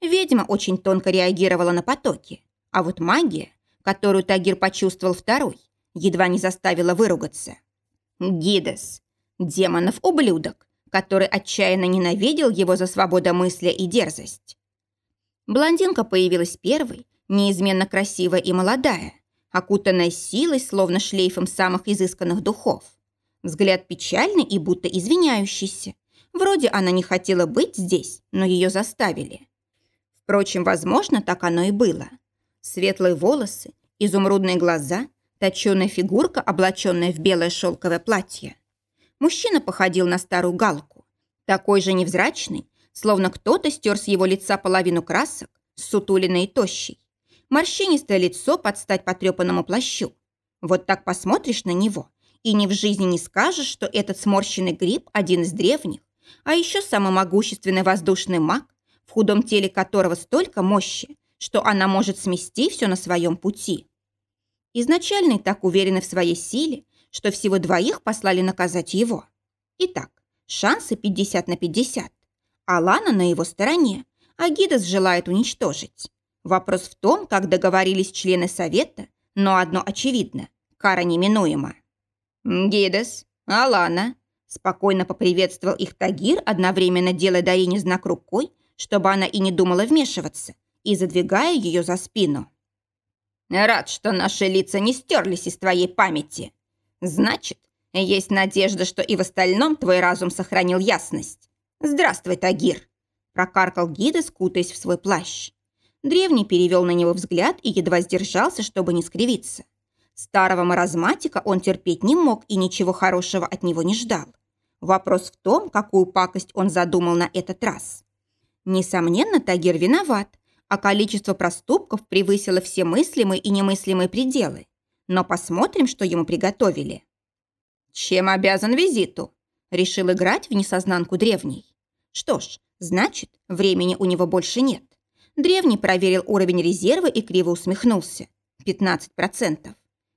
Ведьма очень тонко реагировала на потоки, а вот магия, которую Тагир почувствовал второй, едва не заставила выругаться. Гидес, демонов ублюдок, который отчаянно ненавидел его за свободомыслие и дерзость. Блондинка появилась первой, неизменно красивая и молодая, окутанная силой, словно шлейфом самых изысканных духов. Взгляд печальный и будто извиняющийся. Вроде она не хотела быть здесь, но ее заставили. Впрочем, возможно, так оно и было. Светлые волосы, изумрудные глаза, точеная фигурка, облаченная в белое шелковое платье. Мужчина походил на старую галку. Такой же невзрачный, словно кто-то стер с его лица половину красок, сутулиной и тощий морщинистое лицо под стать потрепанному плащу. Вот так посмотришь на него, и ни в жизни не скажешь, что этот сморщенный гриб один из древних, а еще самый могущественный воздушный маг, в худом теле которого столько мощи, что она может смести все на своем пути. Изначально так уверены в своей силе, что всего двоих послали наказать его. Итак, шансы 50 на 50. Алана на его стороне, а Гидас желает уничтожить. Вопрос в том, как договорились члены совета, но одно очевидно – кара неминуема. «Гидес, Алана», – спокойно поприветствовал их Тагир, одновременно делая Дарине знак рукой, чтобы она и не думала вмешиваться, и задвигая ее за спину. «Рад, что наши лица не стерлись из твоей памяти. Значит, есть надежда, что и в остальном твой разум сохранил ясность. Здравствуй, Тагир!» – прокаркал Гидес, кутаясь в свой плащ. Древний перевел на него взгляд и едва сдержался, чтобы не скривиться. Старого маразматика он терпеть не мог и ничего хорошего от него не ждал. Вопрос в том, какую пакость он задумал на этот раз. Несомненно, Тагир виноват, а количество проступков превысило все мыслимые и немыслимые пределы. Но посмотрим, что ему приготовили. «Чем обязан визиту?» Решил играть в несознанку древней. Что ж, значит, времени у него больше нет. Древний проверил уровень резерва и криво усмехнулся. 15%.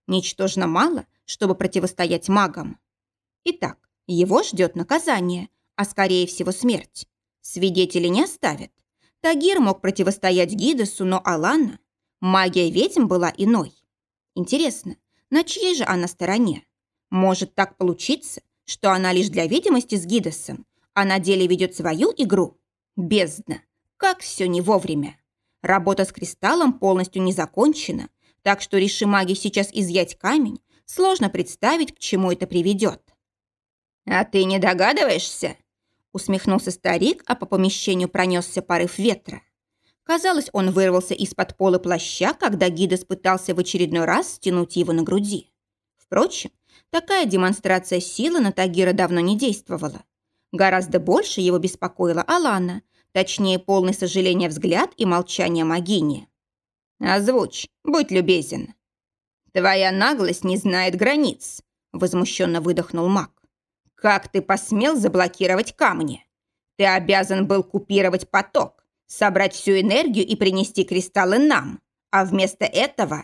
Ничтожно мало, чтобы противостоять магам. Итак, его ждет наказание, а скорее всего смерть. Свидетели не оставят. Тагир мог противостоять Гидесу, но Алана... Магия ведьм была иной. Интересно, на чьей же она стороне? Может так получиться, что она лишь для видимости с Гидесом, а на деле ведет свою игру? Бездна. Как все не вовремя. Работа с кристаллом полностью не закончена, так что реши маги сейчас изъять камень, сложно представить, к чему это приведет. «А ты не догадываешься?» Усмехнулся старик, а по помещению пронесся порыв ветра. Казалось, он вырвался из-под пола плаща, когда Гидес пытался в очередной раз стянуть его на груди. Впрочем, такая демонстрация силы на Тагира давно не действовала. Гораздо больше его беспокоила Алана, точнее, полный сожаления взгляд и молчание Магини. «Озвучь, будь любезен». «Твоя наглость не знает границ», — возмущенно выдохнул маг. «Как ты посмел заблокировать камни? Ты обязан был купировать поток, собрать всю энергию и принести кристаллы нам, а вместо этого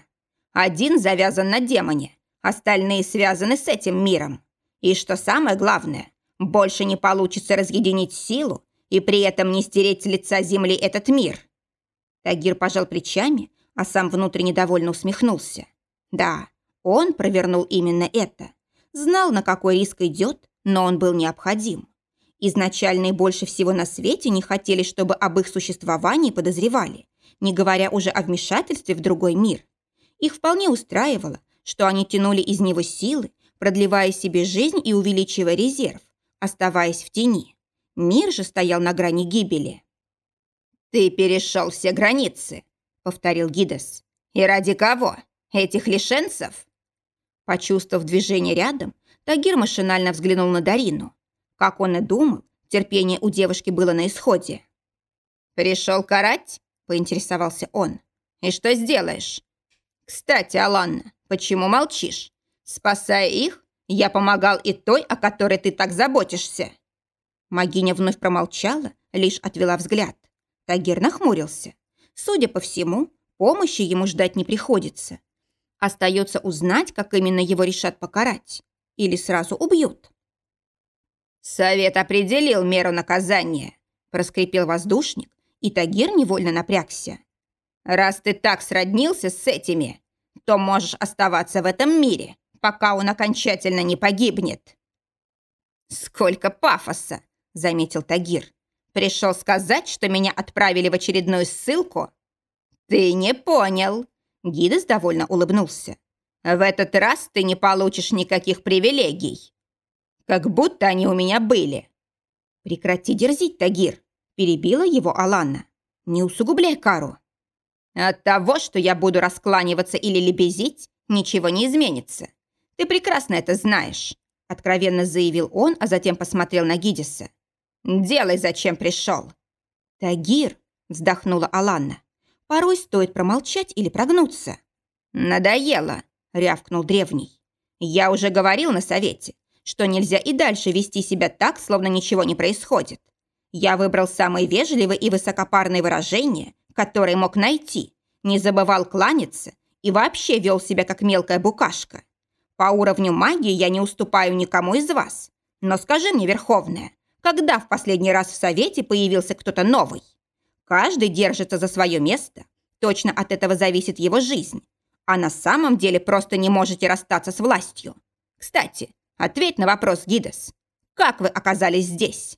один завязан на демоне, остальные связаны с этим миром. И что самое главное, больше не получится разъединить силу и при этом не стереть с лица земли этот мир». Тагир пожал плечами, а сам внутренне довольно усмехнулся. Да, он провернул именно это. Знал, на какой риск идет, но он был необходим. Изначально и больше всего на свете не хотели, чтобы об их существовании подозревали, не говоря уже о вмешательстве в другой мир. Их вполне устраивало, что они тянули из него силы, продлевая себе жизнь и увеличивая резерв, оставаясь в тени. Мир же стоял на грани гибели. «Ты перешел все границы», — повторил Гидес. «И ради кого? Этих лишенцев?» Почувствовав движение рядом, Тагир машинально взглянул на Дарину. Как он и думал, терпение у девушки было на исходе. «Пришел карать?» – поинтересовался он. «И что сделаешь?» «Кстати, Аланна, почему молчишь? Спасая их, я помогал и той, о которой ты так заботишься». Магиня вновь промолчала, лишь отвела взгляд. Тагир нахмурился. Судя по всему, помощи ему ждать не приходится. Остается узнать, как именно его решат покарать. Или сразу убьют. «Совет определил меру наказания», – проскрипел воздушник, и Тагир невольно напрягся. «Раз ты так сроднился с этими, то можешь оставаться в этом мире, пока он окончательно не погибнет». «Сколько пафоса!» – заметил Тагир. «Пришел сказать, что меня отправили в очередную ссылку?» «Ты не понял!» – Гидес довольно улыбнулся. «В этот раз ты не получишь никаких привилегий. Как будто они у меня были». «Прекрати дерзить, Тагир!» – перебила его Алана. «Не усугубляй кару». «От того, что я буду раскланиваться или лебезить, ничего не изменится. Ты прекрасно это знаешь», – откровенно заявил он, а затем посмотрел на Гидиса. «Делай, зачем пришел». «Тагир», – вздохнула Алана, – «порой стоит промолчать или прогнуться». «Надоело», – рявкнул древний. «Я уже говорил на совете, что нельзя и дальше вести себя так, словно ничего не происходит. Я выбрал самые вежливые и высокопарные выражения, которые мог найти, не забывал кланяться и вообще вел себя как мелкая букашка. По уровню магии я не уступаю никому из вас. Но скажи мне, Верховная, когда в последний раз в Совете появился кто-то новый? Каждый держится за свое место. Точно от этого зависит его жизнь. А на самом деле просто не можете расстаться с властью. Кстати, Ответь на вопрос, Гидес. Как вы оказались здесь?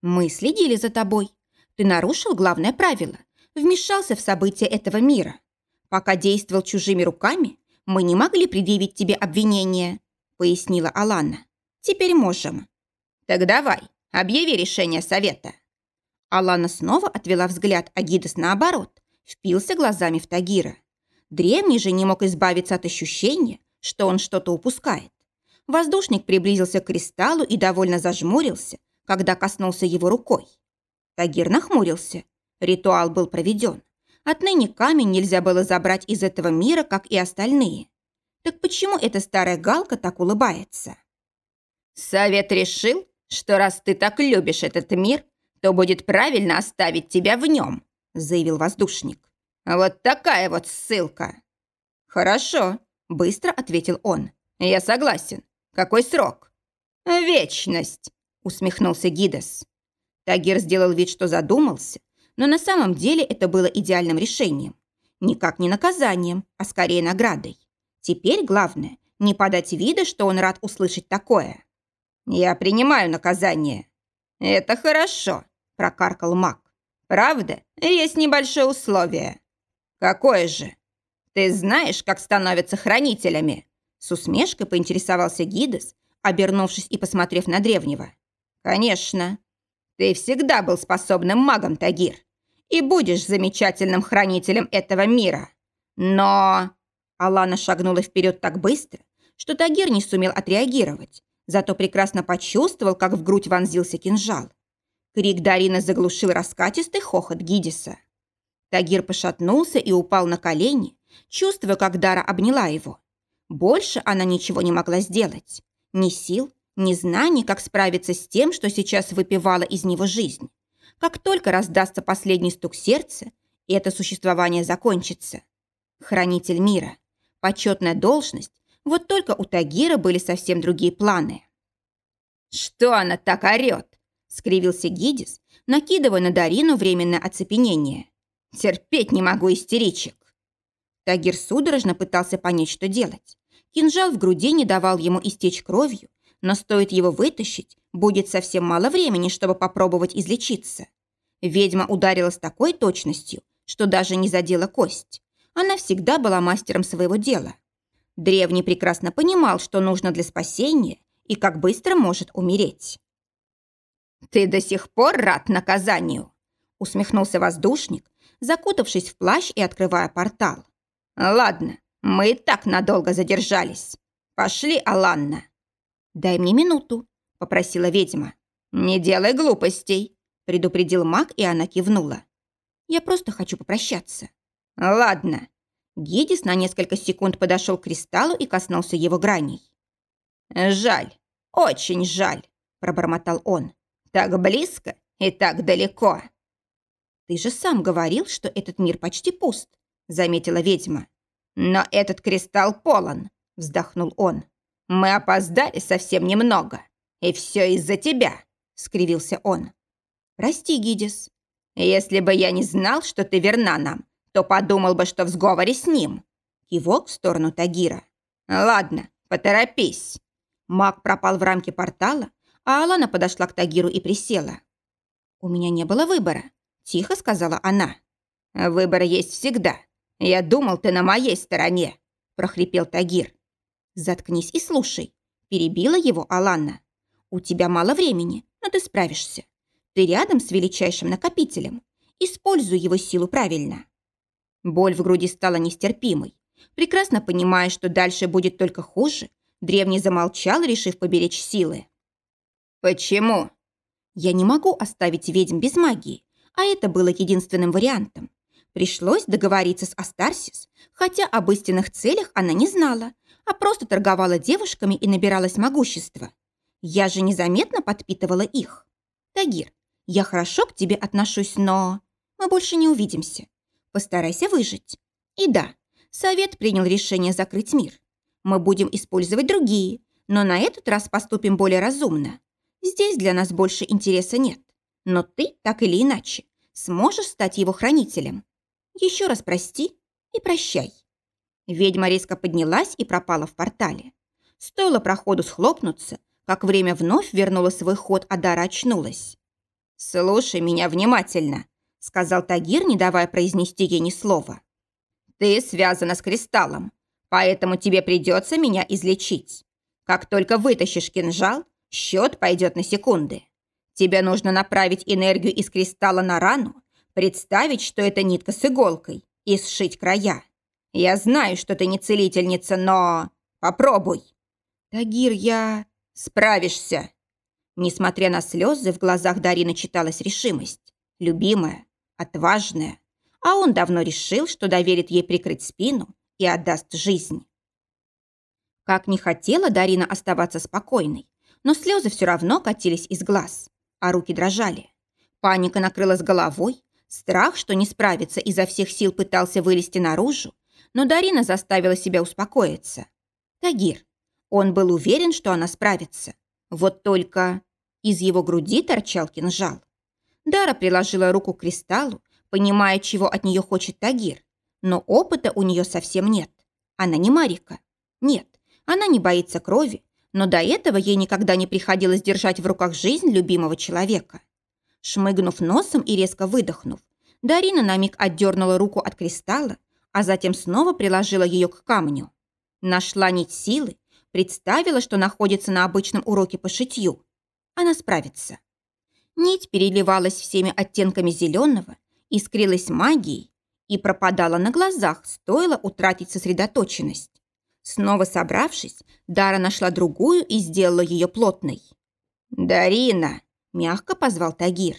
Мы следили за тобой. Ты нарушил главное правило. Вмешался в события этого мира. Пока действовал чужими руками, мы не могли предъявить тебе обвинение, пояснила Алана. Теперь можем. Так давай, объяви решение совета. Алана снова отвела взгляд, а Гидес наоборот, впился глазами в Тагира. Древний же не мог избавиться от ощущения, что он что-то упускает. Воздушник приблизился к кристаллу и довольно зажмурился, когда коснулся его рукой. Тагир нахмурился. Ритуал был проведен. Отныне камень нельзя было забрать из этого мира, как и остальные. Так почему эта старая галка так улыбается? Совет решил, что раз ты так любишь этот мир, то будет правильно оставить тебя в нем, заявил воздушник. Вот такая вот ссылка. Хорошо, быстро ответил он. Я согласен. Какой срок?» «Вечность», — усмехнулся Гидес. Тагир сделал вид, что задумался, но на самом деле это было идеальным решением. Никак не наказанием, а скорее наградой. Теперь главное — не подать вида, что он рад услышать такое. «Я принимаю наказание». «Это хорошо», — прокаркал маг. Правда, есть небольшое условие. Какое же? Ты знаешь, как становятся хранителями? С усмешкой поинтересовался Гидес, обернувшись и посмотрев на древнего. Конечно. Ты всегда был способным магом, Тагир, и будешь замечательным хранителем этого мира. Но... Алана шагнула вперед так быстро, что Тагир не сумел отреагировать, зато прекрасно почувствовал, как в грудь вонзился кинжал. Крик Дарина заглушил раскатистый хохот Гидиса. Тагир пошатнулся и упал на колени, чувствуя, как Дара обняла его. Больше она ничего не могла сделать. Ни сил, ни знаний, как справиться с тем, что сейчас выпивала из него жизнь. Как только раздастся последний стук сердца, это существование закончится. Хранитель мира. Почетная должность. Вот только у Тагира были совсем другие планы. «Что она так орёт?» – скривился Гидис, накидывая на Дарину временное оцепенение. «Терпеть не могу истеричек». Тагир судорожно пытался понять, что делать. Кинжал в груди не давал ему истечь кровью, но стоит его вытащить, будет совсем мало времени, чтобы попробовать излечиться. Ведьма ударила с такой точностью, что даже не задела кость. Она всегда была мастером своего дела. Древний прекрасно понимал, что нужно для спасения и как быстро может умереть. «Ты до сих пор рад наказанию?» усмехнулся воздушник, закутавшись в плащ и открывая портал. «Ладно, мы и так надолго задержались. Пошли, Аланна». «Дай мне минуту», — попросила ведьма. «Не делай глупостей», — предупредил маг, и она кивнула. «Я просто хочу попрощаться». «Ладно». Гедис на несколько секунд подошел к кристаллу и коснулся его граней. «Жаль, очень жаль», — пробормотал он. «Так близко и так далеко». «Ты же сам говорил, что этот мир почти пуст», — заметила ведьма. «Но этот кристалл полон», — вздохнул он. «Мы опоздали совсем немного. И все из-за тебя», — скривился он. «Прости, Гидис. Если бы я не знал, что ты верна нам, то подумал бы, что в сговоре с ним». Кивок в сторону Тагира. «Ладно, поторопись». Маг пропал в рамке портала, а Алана подошла к Тагиру и присела. «У меня не было выбора», — тихо сказала она. «Выбор есть всегда. «Я думал, ты на моей стороне», – прохрипел Тагир. «Заткнись и слушай», – перебила его Аланна. «У тебя мало времени, но ты справишься. Ты рядом с величайшим накопителем. Используй его силу правильно». Боль в груди стала нестерпимой. Прекрасно понимая, что дальше будет только хуже, древний замолчал, решив поберечь силы. «Почему?» «Я не могу оставить ведьм без магии, а это было единственным вариантом. Пришлось договориться с Астарсис, хотя об истинных целях она не знала, а просто торговала девушками и набиралась могущества. Я же незаметно подпитывала их. Тагир, я хорошо к тебе отношусь, но... Мы больше не увидимся. Постарайся выжить. И да, совет принял решение закрыть мир. Мы будем использовать другие, но на этот раз поступим более разумно. Здесь для нас больше интереса нет. Но ты, так или иначе, сможешь стать его хранителем. Еще раз прости и прощай». Ведьма резко поднялась и пропала в портале. Стоило проходу схлопнуться, как время вновь вернуло свой ход, а Дара очнулась. «Слушай меня внимательно», — сказал Тагир, не давая произнести ей ни слова. «Ты связана с кристаллом, поэтому тебе придется меня излечить. Как только вытащишь кинжал, счет пойдет на секунды. Тебе нужно направить энергию из кристалла на рану, Представить, что это нитка с иголкой, и сшить края. Я знаю, что ты не целительница, но... Попробуй. Тагир, я... Справишься. Несмотря на слезы, в глазах Дарины читалась решимость. Любимая, отважная. А он давно решил, что доверит ей прикрыть спину и отдаст жизнь. Как не хотела Дарина оставаться спокойной, но слезы все равно катились из глаз, а руки дрожали. Паника накрылась головой, Страх, что не справится, изо всех сил пытался вылезти наружу, но Дарина заставила себя успокоиться. Тагир. Он был уверен, что она справится. Вот только из его груди торчал кинжал. Дара приложила руку к кристаллу, понимая, чего от нее хочет Тагир. Но опыта у нее совсем нет. Она не Марика. Нет, она не боится крови, но до этого ей никогда не приходилось держать в руках жизнь любимого человека. Шмыгнув носом и резко выдохнув, Дарина на миг отдернула руку от кристалла, а затем снова приложила ее к камню. Нашла нить силы, представила, что находится на обычном уроке по шитью. Она справится. Нить переливалась всеми оттенками зеленого, искрилась магией и пропадала на глазах, стоило утратить сосредоточенность. Снова собравшись, Дара нашла другую и сделала ее плотной. «Дарина!» – мягко позвал Тагир.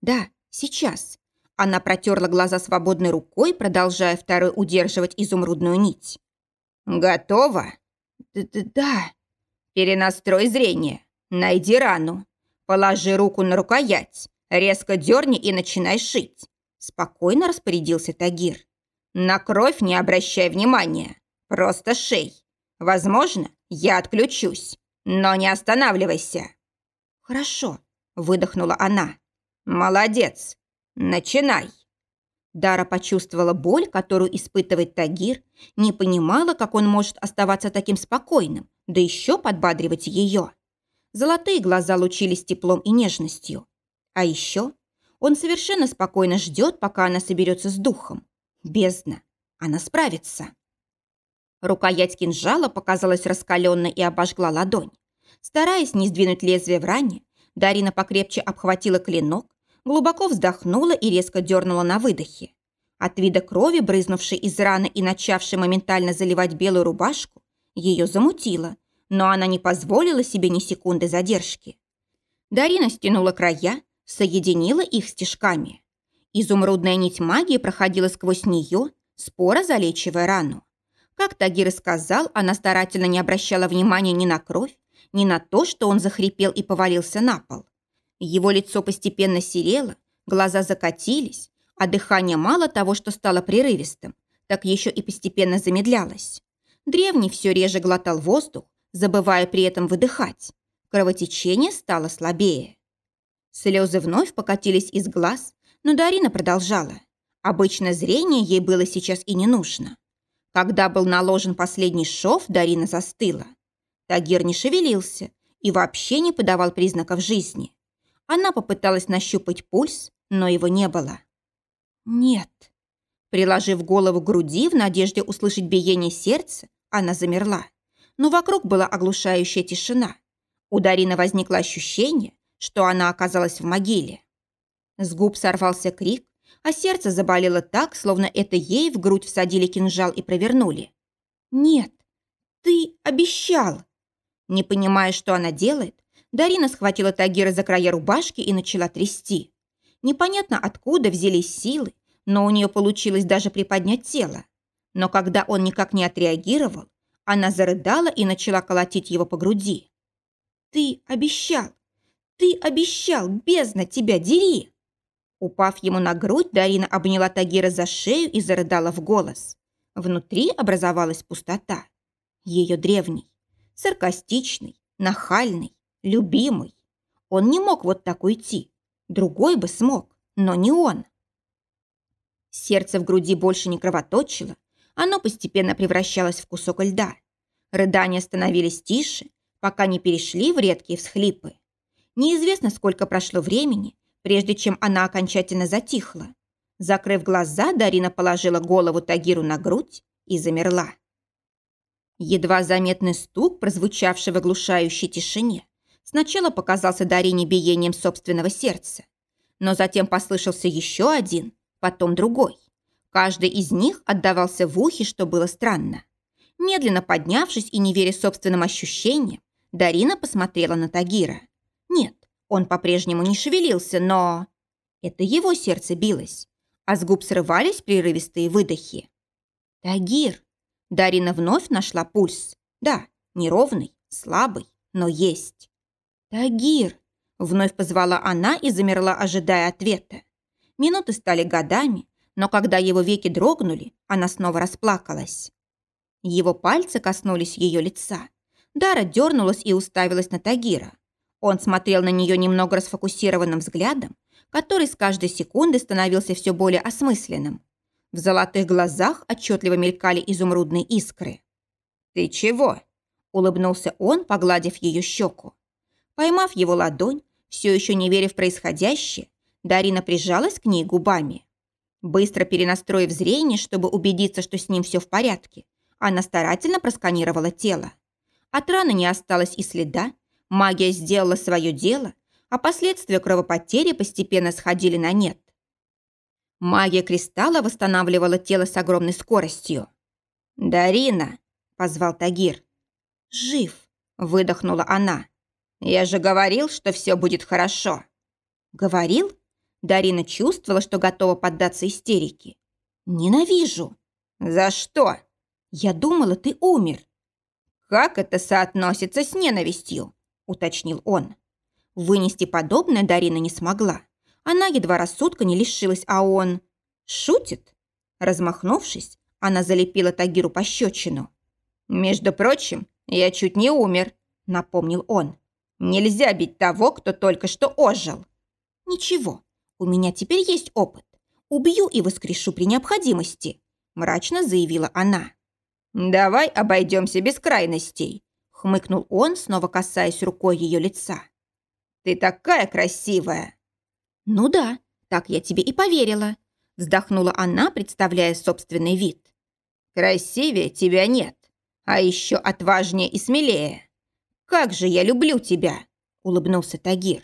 «Да, сейчас». Она протерла глаза свободной рукой, продолжая второй удерживать изумрудную нить. «Готова?» Д -д «Да». «Перенастрой зрение. Найди рану. Положи руку на рукоять. Резко дерни и начинай шить». Спокойно распорядился Тагир. «На кровь не обращай внимания. Просто шей. Возможно, я отключусь. Но не останавливайся». «Хорошо», — выдохнула она. «Молодец. Начинай!» Дара почувствовала боль, которую испытывает Тагир, не понимала, как он может оставаться таким спокойным, да еще подбадривать ее. Золотые глаза лучились теплом и нежностью. А еще он совершенно спокойно ждет, пока она соберется с духом. Бездна. Она справится. Рукоять кинжала показалась раскаленной и обожгла ладонь. Стараясь не сдвинуть лезвие в ране, Дарина покрепче обхватила клинок, глубоко вздохнула и резко дернула на выдохе. От вида крови, брызнувшей из раны и начавшей моментально заливать белую рубашку, ее замутило, но она не позволила себе ни секунды задержки. Дарина стянула края, соединила их стежками. Изумрудная нить магии проходила сквозь нее, споро залечивая рану. Как Тагир и сказал, она старательно не обращала внимания ни на кровь, ни на то, что он захрипел и повалился на пол. Его лицо постепенно серело, глаза закатились, а дыхание мало того, что стало прерывистым, так еще и постепенно замедлялось. Древний все реже глотал воздух, забывая при этом выдыхать. Кровотечение стало слабее. Слезы вновь покатились из глаз, но Дарина продолжала. Обычно зрение ей было сейчас и не нужно. Когда был наложен последний шов, Дарина застыла. Тагир не шевелился и вообще не подавал признаков жизни. Она попыталась нащупать пульс, но его не было. «Нет». Приложив голову к груди в надежде услышать биение сердца, она замерла. Но вокруг была оглушающая тишина. У Дарины возникло ощущение, что она оказалась в могиле. С губ сорвался крик, а сердце заболело так, словно это ей в грудь всадили кинжал и провернули. «Нет, ты обещал!» Не понимая, что она делает, Дарина схватила Тагира за края рубашки и начала трясти. Непонятно, откуда взялись силы, но у нее получилось даже приподнять тело. Но когда он никак не отреагировал, она зарыдала и начала колотить его по груди. «Ты обещал! Ты обещал! Бездна тебя дери!» Упав ему на грудь, Дарина обняла Тагира за шею и зарыдала в голос. Внутри образовалась пустота. Ее древний, саркастичный, нахальный, любимый. Он не мог вот так уйти. Другой бы смог, но не он. Сердце в груди больше не кровоточило, оно постепенно превращалось в кусок льда. Рыдания становились тише, пока не перешли в редкие всхлипы. Неизвестно, сколько прошло времени, прежде чем она окончательно затихла. Закрыв глаза, Дарина положила голову Тагиру на грудь и замерла. Едва заметный стук, прозвучавший в оглушающей тишине, Сначала показался Дарине биением собственного сердца, но затем послышался еще один, потом другой. Каждый из них отдавался в ухе, что было странно. Медленно поднявшись и не веря собственным ощущениям, Дарина посмотрела на Тагира. Нет, он по-прежнему не шевелился, но... Это его сердце билось, а с губ срывались прерывистые выдохи. «Тагир!» Дарина вновь нашла пульс. Да, неровный, слабый, но есть. «Тагир!» – вновь позвала она и замерла, ожидая ответа. Минуты стали годами, но когда его веки дрогнули, она снова расплакалась. Его пальцы коснулись ее лица. Дара дернулась и уставилась на Тагира. Он смотрел на нее немного расфокусированным взглядом, который с каждой секунды становился все более осмысленным. В золотых глазах отчетливо мелькали изумрудные искры. «Ты чего?» – улыбнулся он, погладив ее щеку. Поймав его ладонь, все еще не веря в происходящее, Дарина прижалась к ней губами. Быстро перенастроив зрение, чтобы убедиться, что с ним все в порядке, она старательно просканировала тело. От раны не осталось и следа, магия сделала свое дело, а последствия кровопотери постепенно сходили на нет. Магия кристалла восстанавливала тело с огромной скоростью. «Дарина!» – позвал Тагир. «Жив!» – выдохнула она. «Я же говорил, что все будет хорошо!» «Говорил?» Дарина чувствовала, что готова поддаться истерике. «Ненавижу!» «За что?» «Я думала, ты умер!» «Как это соотносится с ненавистью?» – уточнил он. Вынести подобное Дарина не смогла. Она едва рассудка не лишилась, а он... Шутит? Размахнувшись, она залепила Тагиру пощечину. «Между прочим, я чуть не умер», — напомнил он. «Нельзя бить того, кто только что ожил». «Ничего, у меня теперь есть опыт. Убью и воскрешу при необходимости», — мрачно заявила она. «Давай обойдемся без крайностей», — хмыкнул он, снова касаясь рукой ее лица. «Ты такая красивая!» «Ну да, так я тебе и поверила», — вздохнула она, представляя собственный вид. «Красивее тебя нет, а еще отважнее и смелее. Как же я люблю тебя!» — улыбнулся Тагир.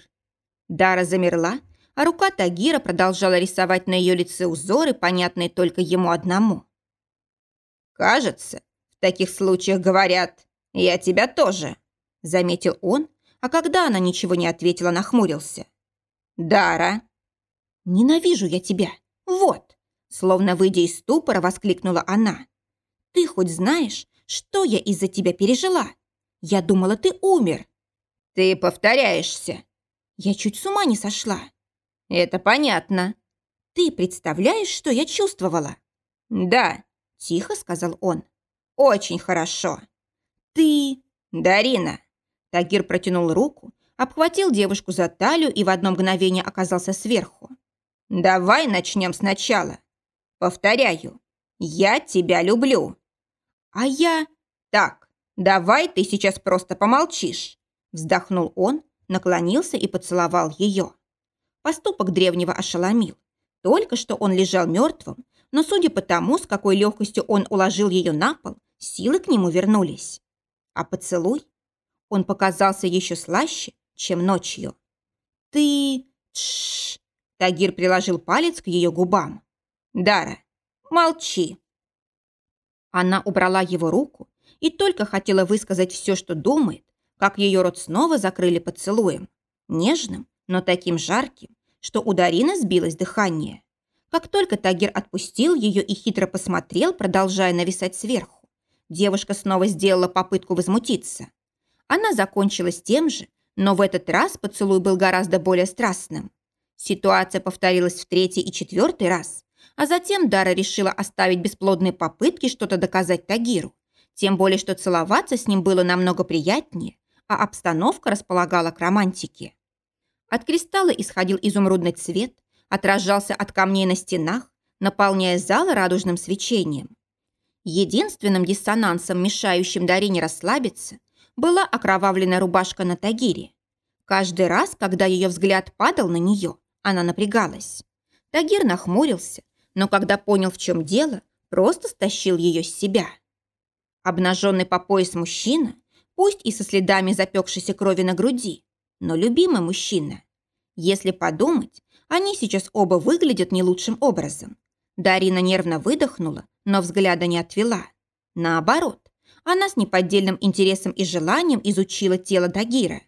Дара замерла, а рука Тагира продолжала рисовать на ее лице узоры, понятные только ему одному. «Кажется, в таких случаях говорят, я тебя тоже», — заметил он, а когда она ничего не ответила, нахмурился. «Дара!» «Ненавижу я тебя! Вот!» Словно выйдя из ступора, воскликнула она. «Ты хоть знаешь, что я из-за тебя пережила? Я думала, ты умер!» «Ты повторяешься!» «Я чуть с ума не сошла!» «Это понятно!» «Ты представляешь, что я чувствовала?» «Да!» – тихо сказал он. «Очень хорошо!» «Ты...» «Дарина!» Тагир протянул руку, обхватил девушку за талию и в одно мгновение оказался сверху. «Давай начнем сначала. Повторяю, я тебя люблю». «А я...» «Так, давай ты сейчас просто помолчишь», вздохнул он, наклонился и поцеловал ее. Поступок древнего ошеломил. Только что он лежал мертвым, но судя по тому, с какой легкостью он уложил ее на пол, силы к нему вернулись. А поцелуй? Он показался еще слаще, чем ночью. «Ты...» Тш. Тагир приложил палец к ее губам. «Дара, молчи!» Она убрала его руку и только хотела высказать все, что думает, как ее рот снова закрыли поцелуем. Нежным, но таким жарким, что у Дарины сбилось дыхание. Как только Тагир отпустил ее и хитро посмотрел, продолжая нависать сверху, девушка снова сделала попытку возмутиться. Она закончилась тем же, но в этот раз поцелуй был гораздо более страстным. Ситуация повторилась в третий и четвертый раз, а затем Дара решила оставить бесплодные попытки что-то доказать Тагиру. Тем более, что целоваться с ним было намного приятнее, а обстановка располагала к романтике. От кристалла исходил изумрудный цвет, отражался от камней на стенах, наполняя зал радужным свечением. Единственным диссонансом, мешающим Дарине расслабиться, была окровавленная рубашка на Тагире. Каждый раз, когда ее взгляд падал на нее, она напрягалась. Тагир нахмурился, но когда понял, в чем дело, просто стащил ее с себя. Обнаженный по пояс мужчина, пусть и со следами запекшейся крови на груди, но любимый мужчина. Если подумать, они сейчас оба выглядят не лучшим образом. Дарина нервно выдохнула, но взгляда не отвела. Наоборот, она с неподдельным интересом и желанием изучила тело Дагира.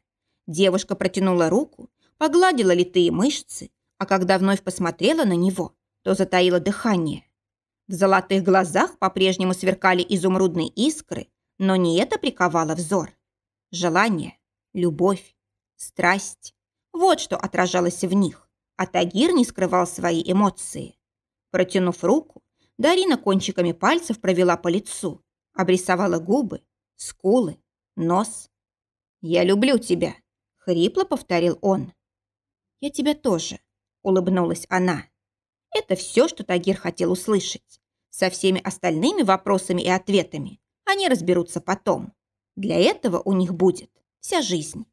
Девушка протянула руку, погладила литые мышцы, а когда вновь посмотрела на него, то затаила дыхание. В золотых глазах по-прежнему сверкали изумрудные искры, но не это приковало взор. Желание, любовь, страсть. Вот что отражалось в них, а Тагир не скрывал свои эмоции. Протянув руку, Дарина кончиками пальцев провела по лицу, обрисовала губы, скулы, нос. «Я люблю тебя», — хрипло повторил он. «Я тебя тоже», — улыбнулась она. Это все, что Тагир хотел услышать. Со всеми остальными вопросами и ответами они разберутся потом. Для этого у них будет вся жизнь.